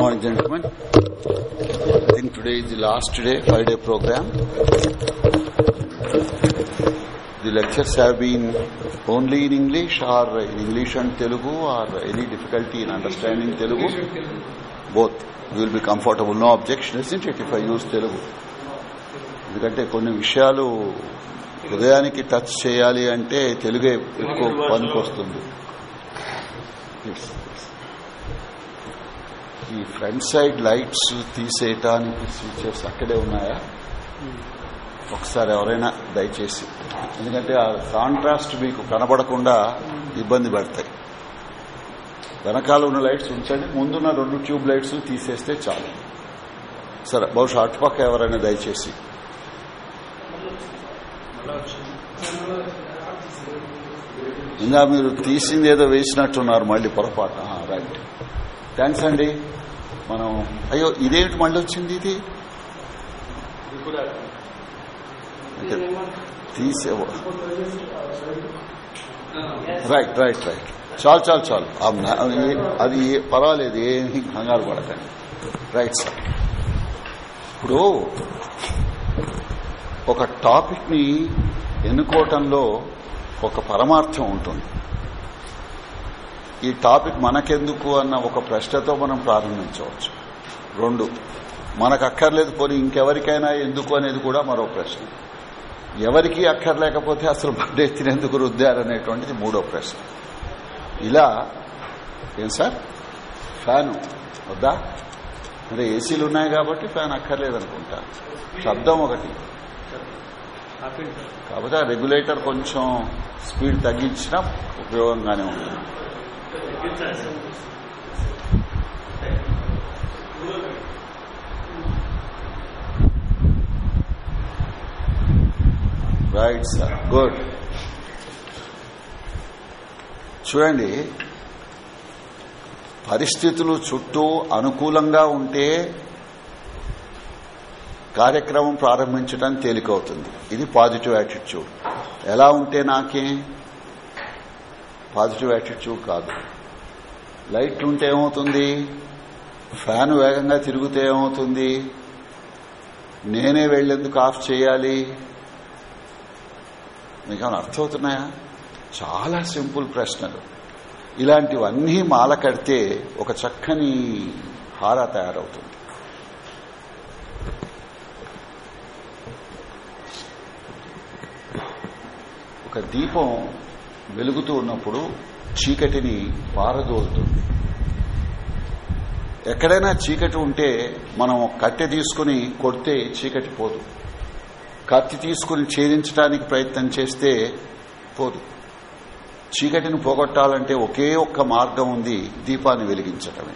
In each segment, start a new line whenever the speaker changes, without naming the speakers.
morning, gentlemen. I think today is the last day, five-day program. The lectures have been only in English or in English and Telugu or any difficulty in understanding Telugu? Both. You will be comfortable. No objection, isn't it, if I use Telugu? ఎందుకంటే కొన్ని విషయాలు హృదయానికి touch చేయాలి అంటే తెలుగే ఎక్కువ పనికి వస్తుంది ఈ ఫ్రంట్ సైడ్ లైట్స్ తీసేయటానికి స్విచెస్ అక్కడే ఉన్నాయా? ఒకసారి ఎవరైనా దయచేసి. ఎందుకంటే ఆ కాంట్రాస్ట్ మీకు కనబడకుండా ఇబ్బంది పడతాయి. వెనకాల ఉన్న లైట్స్ ఉంచండి ముందున్న రెండు ట్యూబ్ లైట్స్ తీసేస్తే చాలు. సరే బహుశా అటుపక్క ఎవరైనా దయచేసి. ఇంకా మీరు తీసింది ఏదో వేసినట్టున్నారు మళ్ళీ పొరపాటు. రైట్. థ్యాంక్స్ అండి. మనం అయ్యో ఇదేమిటి మళ్ళీ వచ్చింది ఇది తీసే రైట్ రైట్ రైట్ చాలు చాలు చాలు. అది పర్వాలేదు ఏమి కంగారు పడకండి. రైట్ సార్ ఇప్పుడు ఒక టాపిక్ని ఎన్నుకోవటంలో ఒక పరమార్థం ఉంటుంది. ఈ టాపిక్ మనకెందుకు అన్న ఒక ప్రశ్నతో మనం ప్రారంభించవచ్చు. రెండు మనకు అక్కర్లేదు పోనీ ఇంకెవరికైనా ఎందుకు అనేది కూడా మరో ప్రశ్న. ఎవరికి అక్కర్లేకపోతే అసలు బండెత్తినెందుకు రుద్దారనేటువంటిది మూడో ప్రశ్న. ఇలా ఏం సార్? ఫ్యాను వద్దా? అంటే ఏసీలు ఉన్నాయి కాబట్టి ఫ్యాన్ అక్కర్లేదనుకుంటా. శబ్దం ఒకటి. కాకపోతే ఆ రెగ్యులేటర్ కొంచెం స్పీడ్ తగ్గించినా ఉపయోగంగానే ఉంటుంది. రైట్ సార్ గుడ్ చూడండి పరిస్థితులు చుట్టూ అనుకూలంగా ఉంటే కార్యక్రమం ప్రారంభించడం తేలికవుతుంది. ఇది పాజిటివ్ యాటిట్యూడ్ ఎలా ఉంటే నాకే? పాజిటివ్ యాటిట్యూడ్ కాదు. లైట్ ఉంటే ఏమవుతుంది? ఫ్యాన్ వేగంగా తిరిగితే ఏమవుతుంది? నేనే వెళ్ళేందుకు ఆఫ్ చేయాలి? మీకు అర్థమవుతున్నాయా? చాలా సింపుల్ ప్రశ్నలు. ఇలాంటివన్నీ మాల కడితే ఒక చక్కని హార తయారవుతుంది. ఒక దీపం వెలుగుతూ ఉన్నప్పుడు చీకటిని పారదోలుతుంది. ఎక్కడైనా చీకటి ఉంటే మనం కట్టె తీసుకుని కొడితే చీకటి పోదు. కత్తి తీసుకుని ఛేదించడానికి ప్రయత్నం చేస్తే పోదు. చీకటిని పోగొట్టాలంటే ఒకే ఒక్క మార్గం ఉంది దీపాన్ని వెలిగించటమే.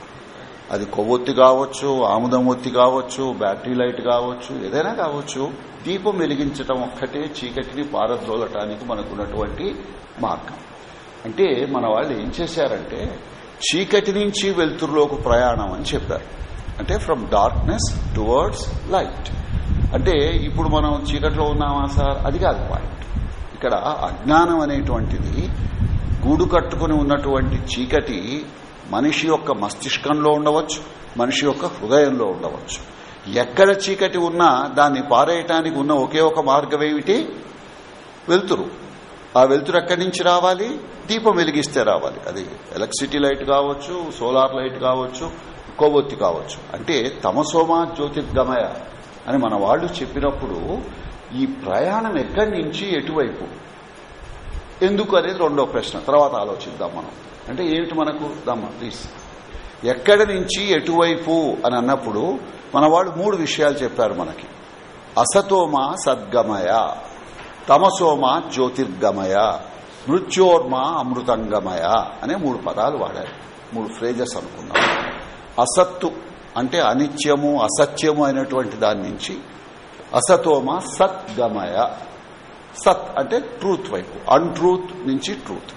అది కొవ్వొత్తి కావచ్చు ఆముదం ఒత్తి కావచ్చు బ్యాటరీ లైట్ కావచ్చు ఏదైనా కావచ్చు దీపం వెలిగించటం ఒక్కటే చీకటిని పారద్రోలటానికి మనకున్నటువంటి మార్గం. అంటే మన వాళ్ళు ఏం చేశారంటే చీకటి నుంచి వెలుతురులోకి ప్రయాణం అని చెప్పారు. అంటే ఫ్రమ్ డార్క్నెస్ టువర్డ్స్ లైట్ అంటే ఇప్పుడు మనం చీకట్లో ఉన్నామా సార్? అది కాదు పాయింట్ ఇక్కడ అజ్ఞానం అనేటువంటిది గూడు కట్టుకుని ఉన్నటువంటి చీకటి మనిషి యొక్క మస్తిష్కంలో ఉండవచ్చు మనిషి యొక్క హృదయంలో ఉండవచ్చు. ఎక్కడ చీకటి ఉన్నా దాన్ని పారేయటానికి ఉన్న ఒకే ఒక మార్గం ఏమిటి? వెలుతురు. ఆ వెలుతురు ఎక్కడి నుంచి రావాలి? దీపం వెలిగిస్తే రావాలి. అది ఎలక్ట్రిసిటీ లైట్ కావచ్చు సోలార్ లైట్ కావచ్చు కొవ్వొత్తి కావచ్చు. అంటే తమసోమా జ్యోతిర్గమయ అని మన వాళ్ళు చెప్పినప్పుడు ఈ ప్రయాణం ఎక్కడి నుంచి ఎటువైపు? ఎందుకు అనేది రెండో ప్రశ్న. తర్వాత ఆలోచిద్దాం మనం. అంటే ఏమిటి మనకు? దమ్మ ప్లీజ్ ఎక్కడి నుంచి ఎటువైపు అని అన్నప్పుడు మన వాళ్ళు మూడు విషయాలు చెప్పారు మనకి. అసతోమా సద్గమయ. తమసోమ జ్యోతిర్గమయ మృత్యోర్మ అమృతంగమయ అనే మూడు పదాలు వాడారు. మూడు ఫ్రేజెస్ అనుకున్నాం అసత్తు అంటే అనిత్యము అసత్యము అయినటువంటి దాని నుంచి అసతోమ సత్గమయ సత్ అంటే ట్రూత్ వైపు అన్ట్రూత్ నుంచి ట్రూత్.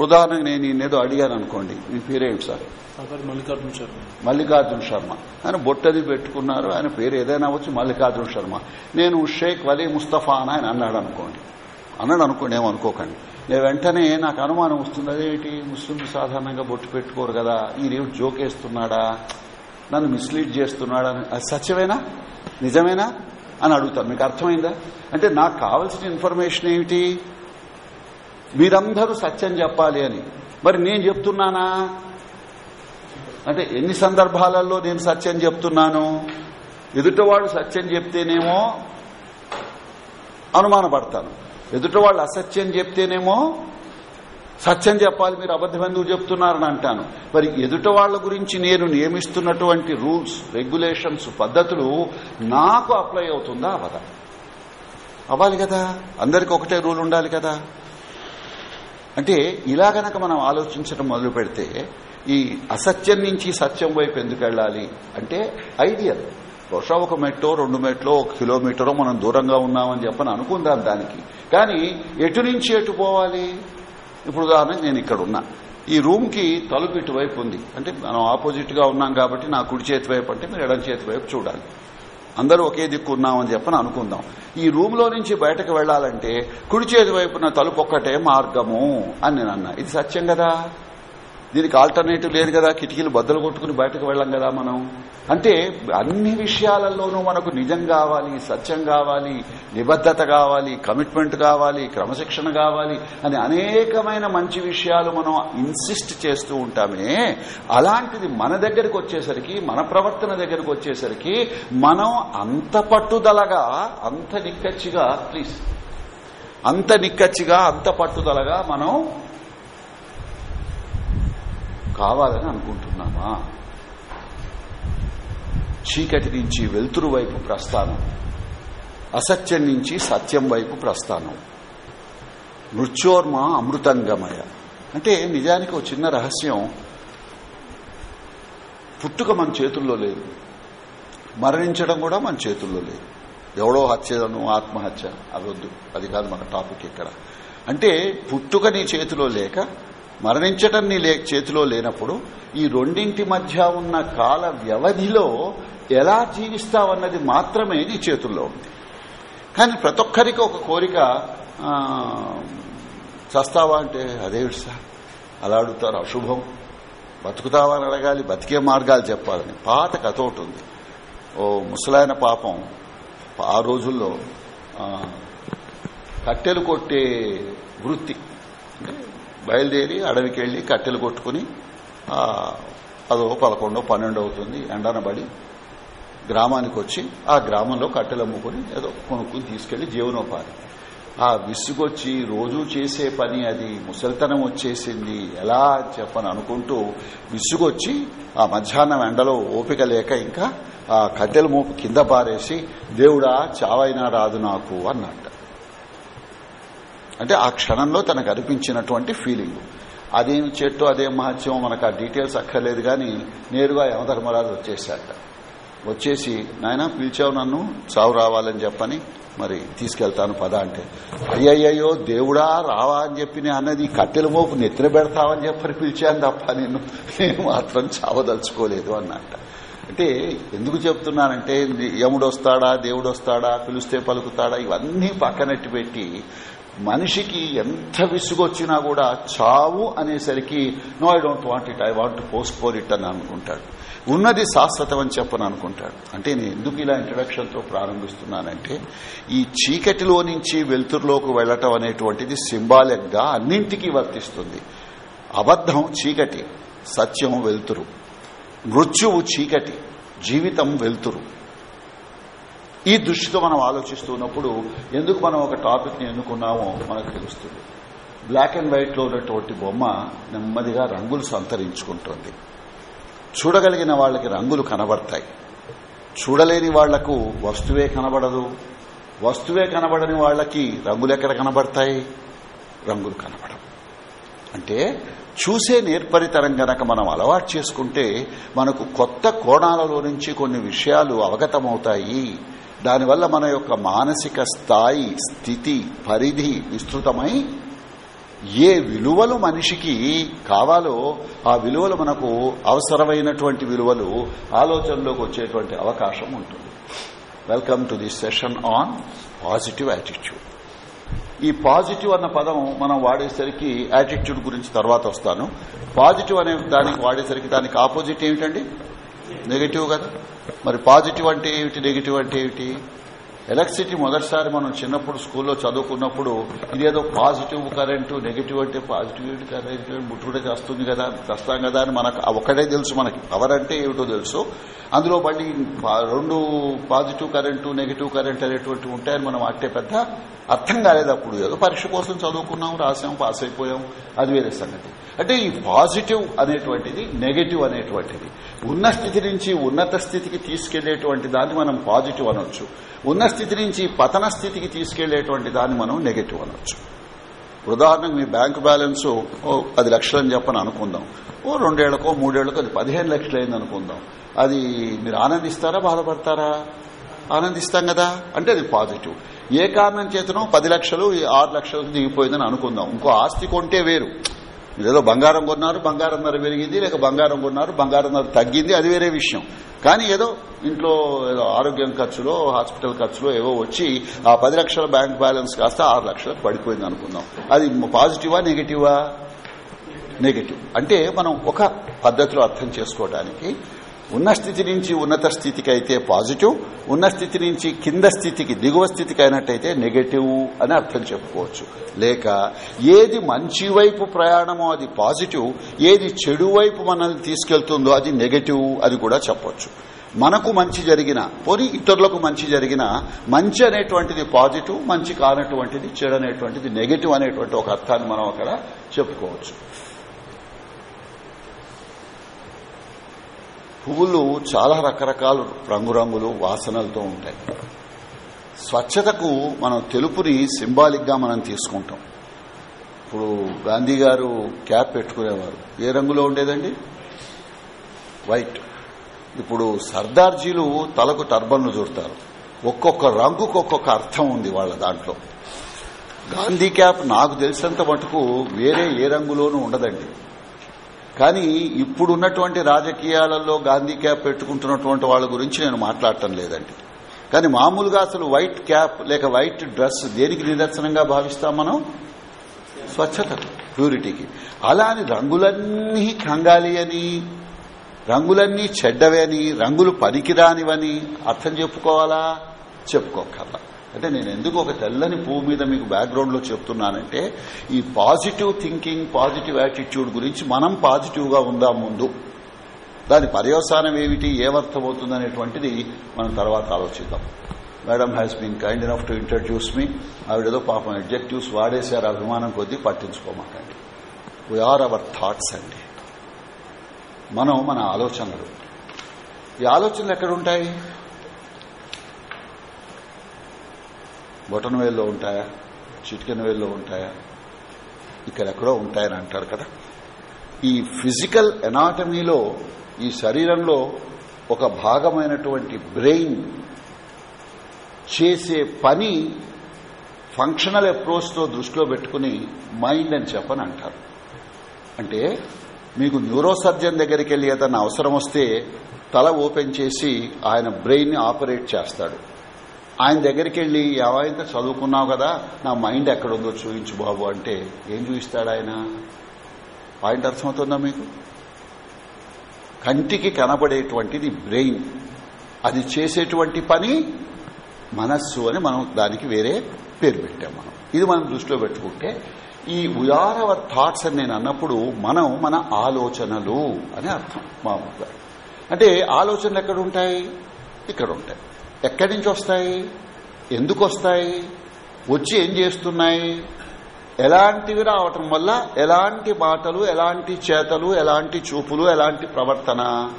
ఉదాహరణకు నేను ఈయనేదో అడిగాను అనుకోండి మీ పేరేమిటి సార్?
మల్లికార్జున శర్మ.
మల్లికార్జున శర్మ. ఆయన బొట్టది పెట్టుకున్నారు ఆయన పేరు ఏదైనా వచ్చి మల్లికార్జున శర్మ. నేను షేక్ వలీ ముస్తఫా అని ఆయన అన్నాడు అనుకోండి. అన్నాడు అనుకోండి ఏమనుకోకండి నేను వెంటనే నాకు అనుమానం వస్తుంది అదేంటి? ముస్లింలు సాధారణంగా బొట్టు పెట్టుకోరు కదా ఈ రేపు జోకేస్తున్నాడా నన్ను మిస్లీడ్ చేస్తున్నాడని అది సత్యమేనా? నిజమేనా? అని అడుగుతాను మీకు అర్థమైందా? అంటే నాకు కావలసిన ఇన్ఫర్మేషన్ ఏమిటి? మీరందరూ సత్యం చెప్పాలి అని. మరి నేను చెప్తున్నానా? అంటే ఎన్ని సందర్భాలలో నేను సత్యం చెప్తున్నాను? ఎదుటవాడు సత్యం చెప్తేనేమో అనుమానపడతాను. ఎదుటవాళ్ళు అసత్యం చెప్తేనేమో సత్యం చెప్పాలి మీరు అబద్ధం ఎందుకు చెప్తున్నారని అంటాను. మరి ఎదుట వాళ్ళ గురించి నేను నియమిస్తున్నటువంటి రూల్స్ రెగ్యులేషన్స్ పద్ధతులు నాకు అప్లై అవుతుందా? అవదా? అవ్వాలి కదా. అందరికి ఒకటే రూల్ ఉండాలి కదా. అంటే ఇలా గనక మనం ఆలోచించడం మొదలు పెడితే ఈ అసత్యం నుంచి సత్యం వైపు ఎందుకు వెళ్ళాలి అంటే ఐడియల్. బహుశా ఒక మెట్టో రెండు మెట్లో ఒక కిలోమీటరో మనం దూరంగా ఉన్నామని చెప్పని అనుకుందాం దానికి. కానీ ఎటు నుంచి ఎటు పోవాలి? ఇప్పుడు ఉదాహరణకు నేను ఇక్కడ ఉన్నా. ఈ రూమ్కి తలుపు ఇటువైపు ఉంది. అంటే మనం ఆపోజిట్గా ఉన్నాం కాబట్టి నా కుడి చేతి వైపు అంటే మీరు ఎడం చేతి వైపు చూడాలి. అందరూ ఒకే దిక్కు ఉన్నామని చెప్పని అనుకుందాం. ఈ రూమ్లో నుంచి బయటకు వెళ్ళాలంటే కుడి చేతి వైపున తలుపు ఒక్కటే మార్గము అని నేను అన్నా. ఇది సత్యం కదా? దీనికి ఆల్టర్నేటివ్ లేదు కదా కిటికీలు బద్దలు కొట్టుకుని బయటకు వెళ్ళం కదా మనం. అంటే అన్ని విషయాలలోనూ మనకు నిజం కావాలి సత్యం కావాలి నిబద్దత కావాలి కమిట్మెంట్ కావాలి క్రమశిక్షణ కావాలి అని అనేకమైన మంచి విషయాలు మనం ఇన్సిస్ట్ చేస్తూ ఉంటామే. అలాంటిది మన దగ్గరకు వచ్చేసరికి మన ప్రవర్తన దగ్గరకు వచ్చేసరికి మనం అంత పట్టుదలగా అంత నిక్కచ్చిగా ప్లీజ్ అంత నిక్కచ్చిగా అంత పట్టుదలగా మనం కావాలని అనుకుంటున్నామా? చీకటి నుంచి వెలుతురు వైపు ప్రస్థానం అసత్యం నుంచి సత్యం వైపు ప్రస్థానం. మృత్యోర్మ అమృతంగమయ. అంటే నిజానికి ఒక చిన్న రహస్యం. పుట్టుక మన చేతుల్లో లేదు. మరణించడం కూడా మన చేతుల్లో లేదు. ఎవడో హత్యను ఆత్మహత్య. అవద్దు అది కాదు మన టాపిక్ ఇక్కడ. అంటే పుట్టుక నీ చేతిలో లేక మరణించటం నీ చేతిలో లేనప్పుడు ఈ రెండింటి మధ్య ఉన్న కాల వ్యవధిలో ఎలా జీవిస్తావన్నది మాత్రమే నీ చేతుల్లో ఉంది. కానీ ప్రతి ఒక్కరికి ఒక కోరిక చస్తావా అంటే అదేమిటి సార్ అలా అడుగుతారు అశుభం. బతుకుతావా అని అడగాలి బతికే మార్గాలు చెప్పాలని. పాత కథ ఒకటి ఉంది. ఓ ముసలాయన పాపం ఆ రోజుల్లో కట్టెలు కొట్టే వృత్తి. అంటే బయలుదేరి అడవికి వెళ్ళి కట్టెలు కొట్టుకుని అదో పదకొండో పన్నెండు అవుతుంది ఎండనబడి గ్రామానికి వచ్చి ఆ గ్రామంలో కట్టెలు అమ్ముకుని ఏదో కొనుక్కుని తీసుకెళ్ళి జీవనోపాధి. ఆ విసుగొచ్చి రోజు చేసే పని అది ముసలితనం వచ్చేసింది. ఎలా చెప్పని అనుకుంటూ విసుగొచ్చి ఆ మధ్యాహ్నం ఎండలో ఓపిక లేక ఇంకా ఆ కట్టెల మోపు కింద పారేసి దేవుడా చావైనా రాదు నాకు అన్నట్టు. అంటే ఆ క్షణంలో తనకు అనిపించినటువంటి ఫీలింగ్ అదేం చెట్టు అదేం మహత్యం మనకు ఆ డీటెయిల్స్ అక్కర్లేదు కానీ నేరుగా యమధర్మరాజు వచ్చేసాట వచ్చేసి నాయన పిలిచావు నన్ను చావు రావాలని చెప్పని మరి తీసుకెళ్తాను పద అంటే. అయ్యయ్యో దేవుడా రావా అని చెప్పి అన్నది కట్టెల మోపు నెత్తిన పెడతావని చెప్పని పిలిచాను తప్ప నేను నేను మాత్రం చావదలుచుకోలేదు అన్నట్ట. అంటే ఎందుకు చెప్తున్నానంటే యముడు వస్తాడా దేవుడు వస్తాడా పిలిస్తే పలుకుతాడా ఇవన్నీ పక్కనట్టు పెట్టి మనిషికి ఎంత విసుగొచ్చినా కూడా చావు అనేసరికి no I don't want it I want postpone it అని అనుకుంటాడు. ఉన్నది శాశ్వతం అని చెప్పని అనుకుంటాడు. అంటే నేను ఎందుకు ఇలా ఇంట్రడక్షన్తో ప్రారంభిస్తున్నానంటే ఈ చీకటిలో నుంచి వెలుతురులోకి వెళ్ళటం అనేటువంటిది సింబాలిక్గా అన్నింటికీ వర్తిస్తుంది. అబద్దం చీకటి సత్యం వెలుతురు. మృత్యువు చీకటి జీవితం వెలుతురు. ఈ దృష్టితో మనం ఆలోచిస్తున్నప్పుడు ఎందుకు మనం ఒక టాపిక్ని ఎన్నుకున్నామో మనకు తెలుస్తుంది. బ్లాక్ అండ్ వైట్లో ఉన్నటువంటి బొమ్మ నెమ్మదిగా రంగులు సంతరించుకుంటుంది. చూడగలిగిన వాళ్ళకి రంగులు కనబడతాయి. చూడలేని వాళ్ళకు వస్తువే కనబడదు. వస్తువే కనబడని వాళ్ళకి రంగులు ఎక్కడ కనబడతాయి? రంగులు కనబడవు. అంటే చూసే నేర్పరితరం గనక మనం అలవాటు చేసుకుంటే మనకు కొత్త కోణాలలో నుంచి కొన్ని విషయాలు అవగతమవుతాయి. దానివల్ల మన యొక్క మానసిక స్థాయి స్థితి పరిధి విస్తృతమై ఏ విలువలు మనిషికి కావాలో ఆ విలువలు మనకు అవసరమైనటువంటి విలువలు ఆలోచనలోకి వచ్చేటువంటి అవకాశం ఉంటుంది. Welcome to the session on positive attitude ఈ పాజిటివ్ అన్న పదం మనం వాడేసరికి యాటిట్యూడ్ గురించి తర్వాత వస్తాను. పాజిటివ్ అనే దానికి వాడేసరికి దానికి ఆపోజిట్ ఏమిటండి? నెగిటివ్ కదా? మరి పాజిటివ్ అంటే ఏమిటి నెగిటివ్ అంటే ఏమిటి? ఎలక్ట్రిసిటీ మొదటిసారి మనం చిన్నప్పుడు స్కూల్లో చదువుకున్నప్పుడు ఇదేదో పాజిటివ్ కరెంటు నెగిటివ్ అంటే పాజిటివ్ కరెంట్ ముట్టుకుంటే చేస్తుంది కదా చేస్తాం కదా అని మనకు ఒకటే తెలుసు మనకి. పవర్ అంటే ఏమిటో తెలుసు. అందులో మళ్ళీ రెండు పాజిటివ్ కరెంటు నెగిటివ్ కరెంట్ అనేటువంటివి ఉంటాయని మనం అట్టే పెద్ద అర్థం కాలేదు అప్పుడు. ఏదో పరీక్ష కోసం చదువుకున్నాం రాసాం పాస్ అయిపోయాం. అది వేరే సంగతి. అంటే ఈ పాజిటివ్ అనేటువంటిది నెగటివ్ అనేటువంటిది. ఉన్న స్థితి నుంచి ఉన్నత స్థితికి తీసుకెళ్ళేటువంటి దాన్ని మనం పాజిటివ్ అనొచ్చు. ఉన్న స్థితి నుంచి పతన స్థితికి తీసుకెళ్ళేటువంటి దాన్ని మనం నెగటివ్ అనొచ్చు. ఉదాహరణకు మీ బ్యాంకు బ్యాలెన్స్ ఓ పది లక్షలని చెప్పని అనుకుందాం. ఓ రెండేళ్ళకో మూడేళ్ళకో అది పదిహేను లక్షలైంది అనుకుందాం. అది మీరు ఆనందిస్తారా బాధపడతారా? ఆనందిస్తాం కదా? అంటే అది పాజిటివ్. ఏ కారణం చేతనో పది లక్షలు ఆరు లక్షలు దిగిపోయిందని అనుకుందాం. ఇంకో ఆస్తి కొంటే వేరు. ఏదో బంగారం కొన్నారు బంగారం ధర పెరిగింది లేక బంగారం కొన్నారు బంగారం ధర తగ్గింది అది వేరే విషయం. కానీ ఏదో ఇంట్లో ఏదో ఆరోగ్యం ఖర్చులో హాస్పిటల్ ఖర్చులో ఏవో వచ్చి ఆ పది లక్షల బ్యాంక్ బ్యాలెన్స్ కాస్త ఆరు లక్షలకు పడిపోయింది అనుకుందాం. అది పాజిటివా నెగిటివా? నెగిటివ్. అంటే మనం ఒక పద్ధతిలో అర్థం చేసుకోవడానికి ఉన్న స్థితి నుంచి ఉన్నత స్థితికి అయితే పాజిటివ్ ఉన్న స్థితి నుంచి కింద స్థితికి దిగువ స్థితికి అయినట్టయితే నెగటివ్ అని అర్థం చెప్పుకోవచ్చు. లేక ఏది మంచి వైపు ప్రయాణమో అది పాజిటివ్ ఏది చెడు వైపు మనల్ని తీసుకెళ్తుందో అది నెగటివ్ అది కూడా చెప్పొచ్చు. మనకు మంచి జరిగిన పోనీ ఇతరులకు మంచి జరిగిన మంచి అనేటువంటిది పాజిటివ్ మంచి కానటువంటిది చెడు అనేటువంటిది నెగటివ్ అనేటువంటి ఒక అర్థాన్ని మనం అక్కడ చెప్పుకోవచ్చు. పువ్వులు చాలా రకరకాల రంగురంగులు వాసనలతో ఉంటాయి. స్వచ్ఛతకు మనం తెలుపుని సింబాలిక్గా మనం తీసుకుంటాం. ఇప్పుడు గాంధీ గారు క్యాప్ పెట్టుకునేవారు. ఏ రంగులో ఉండేదండి? వైట్. ఇప్పుడు సర్దార్జీలు తలకు టర్బన్లు చుడతారు ఒక్కొక్క రంగుకు ఒక్కొక్క అర్థం ఉంది వాళ్ళ దాంట్లో. గాంధీ క్యాప్ నాకు తెలిసినంత మటుకు వేరే ఏ రంగులోనూ ఉండదండి. కానీ ఇప్పుడున్నటువంటి రాజకీయాలలో గాంధీ క్యాప్ పెట్టుకుంటున్నటువంటి వాళ్ళ గురించి నేను మాట్లాడటం లేదండి. కానీ మామూలుగా అసలు వైట్ క్యాప్ లేక వైట్ డ్రెస్ దేనికి నిదర్శనంగా భావిస్తాం మనం? స్వచ్ఛత ప్యూరిటీకి. అలా అని రంగులన్నీ కంగాలి అని రంగులన్నీ చెడ్డవే అని రంగులు పనికిరానివని అర్థం చెప్పుకోవాలా? చెప్పుకోకర్లా అంటే నేను ఎందుకు ఒక తెల్లని పువ్వు మీద మీకు బ్యాక్గ్రౌండ్లో చెప్తున్నానంటే ఈ పాజిటివ్ థింకింగ్ పాజిటివ్ యాటిట్యూడ్ గురించి మనం పాజిటివ్గా ఉందాం ముందు. దాని పర్యవసానం ఏమిటి ఏమర్థమవుతుంది అనేటువంటిది మనం తర్వాత ఆలోచిద్దాం. Madam has been kind enough to introduce me ఆవిడేదో పాపం అడ్జెక్టివ్స్ వాడేశారు అభిమానం కొద్దీ పట్టించుకోమాకండి. వీఆర్ అవర్ థాట్స్ అండి. మనం మన ఆలోచనలు. ఈ ఆలోచనలు ఎక్కడుంటాయి బొటన వేల్లో ఉంటాయా? చిటికెన వేల్లో ఉంటాయా? ఇక్కడెక్కడో ఉంటాయని అంటారు కదా. ఈ ఫిజికల్ ఎనాటమీలో ఈ శరీరంలో ఒక భాగమైనటువంటి బ్రెయిన్ చేసే పని ఫంక్షనల్ అప్రోచ్తో దృష్టిలో పెట్టుకుని మైండ్ అని చెప్పని అంటారు. అంటే మీకు న్యూరోసర్జన్ దగ్గరికి వెళ్ళి ఏదన్నా అవసరం వస్తే తల ఓపెన్ చేసి ఆయన బ్రెయిన్ ఆపరేట్ చేస్తాడు. ఆయన దగ్గరికి వెళ్ళి ఏవైతే చదువుకున్నావు కదా నా మైండ్ ఎక్కడుందో చూపించు బాబు అంటే ఏం చూపిస్తాడు ఆయన? పాయింట్ అర్థమవుతుందా మీకు? కంటికి కనబడేటువంటిది బ్రెయిన్. అది చేసేటువంటి పని మనస్సు అని మనం దానికి వేరే పేరు పెట్టాం మనం. ఇది మనం దృష్టిలో పెట్టుకుంటే ఈ వీఆర్ థాట్స్ అని నేను అన్నప్పుడు మనం మన ఆలోచనలు అని అర్థం. మామూలుగా. అంటే ఆలోచనలు ఎక్కడ ఉంటాయి? ఇక్కడ ఉంటాయి. ఎక్కడి నుంచి వస్తాయి ఎందుకు వస్తాయి వచ్చి ఏం చేస్తున్నాయి? ఎలాంటివి రావటం వల్ల ఎలాంటి మాటలు ఎలాంటి చేతలు ఎలాంటి చూపులు ఎలాంటి ప్రవర్తన?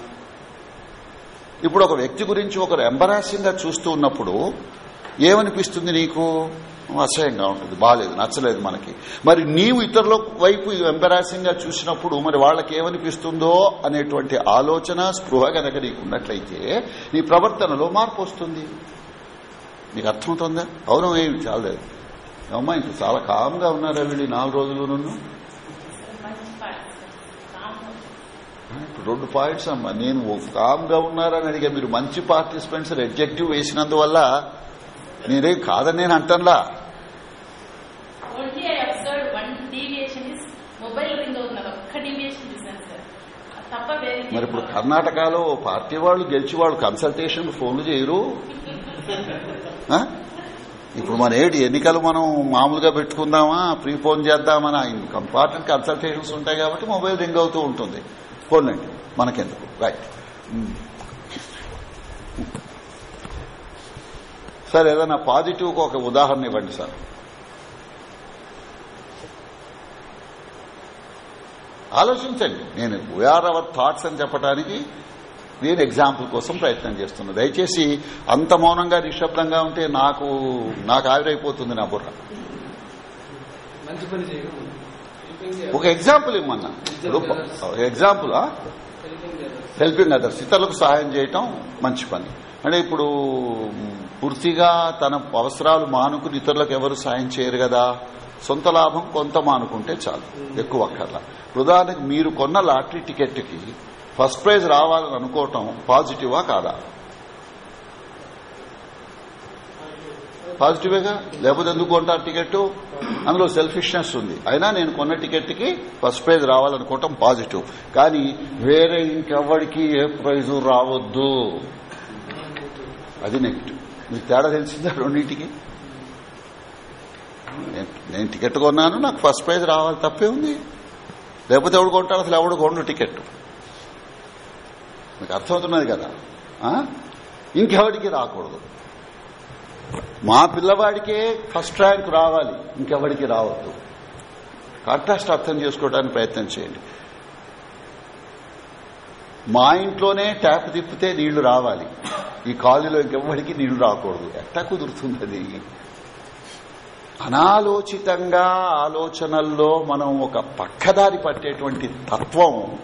ఇప్పుడు ఒక వ్యక్తి గురించి ఒకరు ఎంబరాసింగ్గా చూస్తూ ఉన్నప్పుడు ఏమనిపిస్తుంది నీకు? అసహ్యంగా ఉంటుంది. బాగాలేదు నచ్చలేదు మనకి. మరి నీవు ఇతరుల వైపు ఎంబరాసింగ్గా చూసినప్పుడు మరి వాళ్ళకి ఏమనిపిస్తుందో అనేటువంటి ఆలోచన స్పృహ గనక నీకు ఉన్నట్లయితే నీ ప్రవర్తనలో మార్పు వస్తుంది. నీకు అర్థమవుతుందా? అవును ఏమి చాలేదు అమ్మా ఇంక చాలా కామ్గా ఉన్నారా వీళ్ళు నాలుగు రోజులు నన్ను? రెండు పాయింట్స్ అమ్మా. నేను కామ్గా ఉన్నారని అడిగా. మీరు మంచి పార్టిసిపెంట్స్ ఎడ్జెక్టివ్ వేసినందువల్ల నేనేం కాదని నేను
వేరే
మరి ఇప్పుడు కర్ణాటకలో పార్టీ వాళ్ళు గెలిచి వాళ్ళు కన్సల్టేషన్ ఫోన్లు చేయరు? ఇప్పుడు మన ఏడు ఎన్నికలు మనం మామూలుగా పెట్టుకుందామా ప్రీపోన్ చేద్దామని? ఇంపార్టెంట్ కన్సల్టేషన్స్ ఉంటాయి కాబట్టి మొబైల్ రింగ్ అవుతూ ఉంటుంది. పోన్లండి మనకెందుకు? రైట్ సార్ ఏదైనా పాజిటివ్ ఒక ఉదాహరణ ఇవ్వండి సార్. ఆలోచించండి. నేను వీఆర్ అవర్ థాట్స్ అని చెప్పడానికి నేను ఎగ్జాంపుల్ కోసం ప్రయత్నం చేస్తున్నా. దయచేసి అంత మౌనంగా నిశ్శబ్దంగా ఉంటే నాకు నాకు ఆవిరైపోతుంది నా బుర్ర. ఒక ఎగ్జాంపుల్ ఇమ్మన్నా. ఎగ్జాంపుల్ హెల్పింగ్ అదర్స్ ఇతరులకు సహాయం చేయటం మంచి పని. అంటే ఇప్పుడు పూర్తిగా తన అవసరాలు మానుకుని ఇతరులకు ఎవరు సాయం చేయరు కదా. సొంత లాభం కొంత మానుకుంటే చాలు. ఎక్కువ అక్కర్లా. ఉదాహరణకు మీరు కొన్న లాటరీ టికెట్కి ఫస్ట్ ప్రైజ్ రావాలని అనుకోవటం పాజిటివా కాదా? పాజిటివేగా? లేకపోతే ఎందుకు కొంటారు టికెట్ అందులో సెల్ఫిష్నెస్ ఉంది. అయినా నేను కొన్న టికెట్కి ఫస్ట్ ప్రైజ్ రావాలనుకోవటం పాజిటివ్. కానీ వేరే ఇంకెవ్వడికి ఏ ప్రైజు రావద్దు. అది నెగిటివ్. మీకు తేడా తెలిసిందా రెండింటికి? నేను- టికెట్ కొన్నాను నాకు ఫస్ట్ ప్రైజ్ రావాలి తప్పే ఉంది. లేకపోతే ఎవడు కొంటాడు? అసలు ఎవడు కొండు టికెట్? మీకు అర్థమవుతున్నది కదా? ఇంకెవడికి రాకూడదు. మా పిల్లవాడికే ఫస్ట్ ర్యాంక్ రావాలి ఇంకెవడికి రావద్దు. కాంట్రాస్ట్ అర్థం చేసుకోవడానికి ప్రయత్నం చేయండి. మా ఇంట్లోనే ట్యాప్ తిప్పితే నీళ్ళు రావాలి. ఈ కాలనీలో ఇంకెవ్వడికి నీళ్ళు రాకూడదు. ఎట్టా కుదురుతుంది అది అనాలోచితంగా ఆలోచనల్లో మనం ఒక పక్కదారి పట్టేటువంటి తత్వం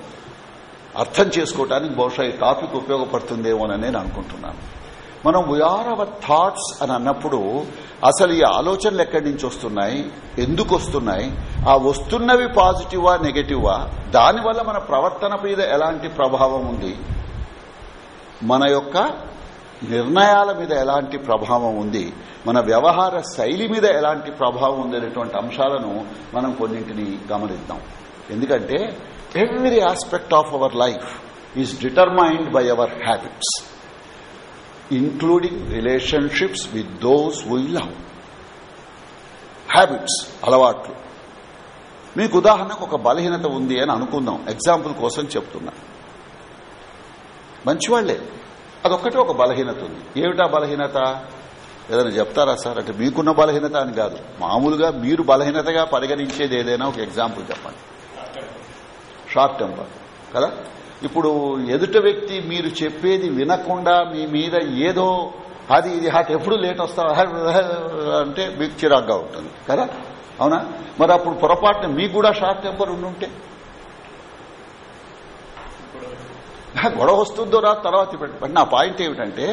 అర్థం చేసుకోవటానికి బహుశా ఈ టాపిక్ ఉపయోగపడుతుందేమోనని నేను అనుకుంటున్నాను. మనం వీఆర్ అవర్ థాట్స్ అని అన్నప్పుడు అసలు ఈ ఆలోచనలు ఎక్కడి నుంచి వస్తున్నాయి? ఎందుకు వస్తున్నాయి? ఆ వస్తున్నవి పాజిటివా నెగటివా? దానివల్ల మన ప్రవర్తన మీద ఎలాంటి ప్రభావం ఉంది? మన యొక్క నిర్ణయాల మీద ఎలాంటి ప్రభావం ఉంది? మన వ్యవహార శైలి మీద ఎలాంటి ప్రభావం ఉంది అనేటువంటి అంశాలను మనం కొన్నింటిని గమనిద్దాం. ఎందుకంటే every aspect of our life is determined by our habits including relationships with those we love habits అలవాట్లు. మీకు ఉదాహరణకు ఒక బలహీనత ఉంది అని అనుకుందాం. ఎగ్జాంపుల్ కోసం చెప్తున్నా. మంచివాళ్ళే అదొక్కటి ఒక బలహీనత ఉంది. ఏమిటా బలహీనత? ఏదైనా చెప్తారా సార్? అంటే మీకున్న బలహీనత అని కాదు. మామూలుగా మీరు బలహీనతగా పరిగణించేది ఏదైనా ఒక ఎగ్జాంపుల్ చెప్పండి. షార్ట్ టెంపర్ కదా? ఇప్పుడు ఎదుట వ్యక్తి మీరు చెప్పేది వినకుండా మీ మీద ఏదో అది ఇది హాట్ ఎప్పుడు లేట్ వస్తావు? అంటే మీకు చిరాగ్గా ఉంటుంది కదా? అవునా? మరి అప్పుడు పొరపాటున మీకు కూడా షార్ట్ టెంపర్ ఉండుంటే? గొడవ వస్తుందో రా తర్వాత పెట్టి నా పాయింట్ ఏమిటంటే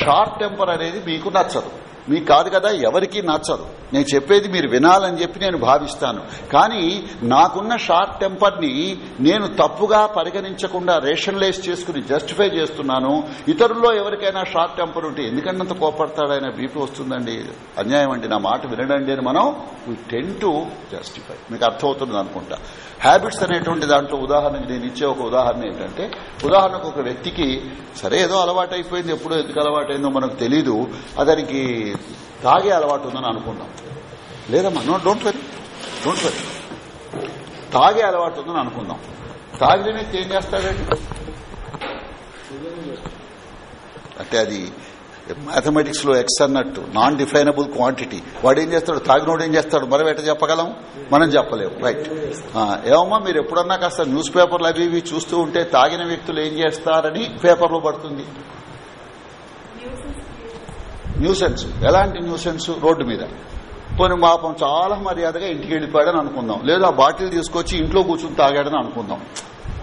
షార్ట్ టెంపర్ అనేది మీకు నచ్చదు. మీకు కాదు కదా ఎవరికీ నచ్చదు. నేను చెప్పేది మీరు వినాలని చెప్పి నేను భావిస్తాను. కానీ నాకున్న షార్ట్ టెంపర్ని నేను తప్పుగా పరిగణించకుండా రేషనలైజ్ చేసుకుని జస్టిఫై చేస్తున్నాను. ఇతరుల్లో ఎవరికైనా షార్ట్ టెంపర్ ఉంటే ఎందుకంటే కోపడతాడైన బీపీ వస్తుందండి? అన్యాయం అండి నా మాట వినడండి అని మనం వీ టెన్ టు జస్టిఫై మీకు అర్థమవుతుంది అనుకుంటా. హ్యాబిట్స్ అనేటువంటి దాంట్లో ఉదాహరణకి నేను ఇచ్చే ఒక ఉదాహరణ ఏంటంటే ఉదాహరణకు ఒక వ్యక్తికి సరే ఏదో అలవాటైపోయింది ఎప్పుడో ఎందుకు అలవాటైందో మనకు తెలీదు. అతనికి తాగే అలవాటు ఉందని అనుకుందాం లేదమ్మా no don't worry don't worry తాగే అలవాటు ఉందని అనుకుందాం. తాగిన వ్యక్తి ఏం చేస్తాడండి అంటే అది మ్యాథమెటిక్స్లో ఎక్స్ అన్నట్టు నాన్ డిఫైనబుల్ క్వాంటిటీ వాడు ఏం చేస్తాడు? తాగినోడు ఏం చేస్తాడు? మనం ఎట్లా చెప్పగలం? మనం చెప్పలేము రైట్ ఏమమ్మా మీరు ఎప్పుడన్నా కాస్త న్యూస్ పేపర్లు అవి ఇవి చూస్తూ ఉంటే తాగిన వ్యక్తులు ఏం చేస్తారని పేపర్లో పడుతుంది. న్యూసెన్స్. ఎలాంటి న్యూసెన్స్? రోడ్డు మీద. పోనీ పాపం చాలా మర్యాదగా ఇంటికి వెళ్ళిపోయాడని అనుకుందాం. లేదా బాటిల్ తీసుకొచ్చి ఇంట్లో కూర్చుని తాగాడని అనుకుందాం.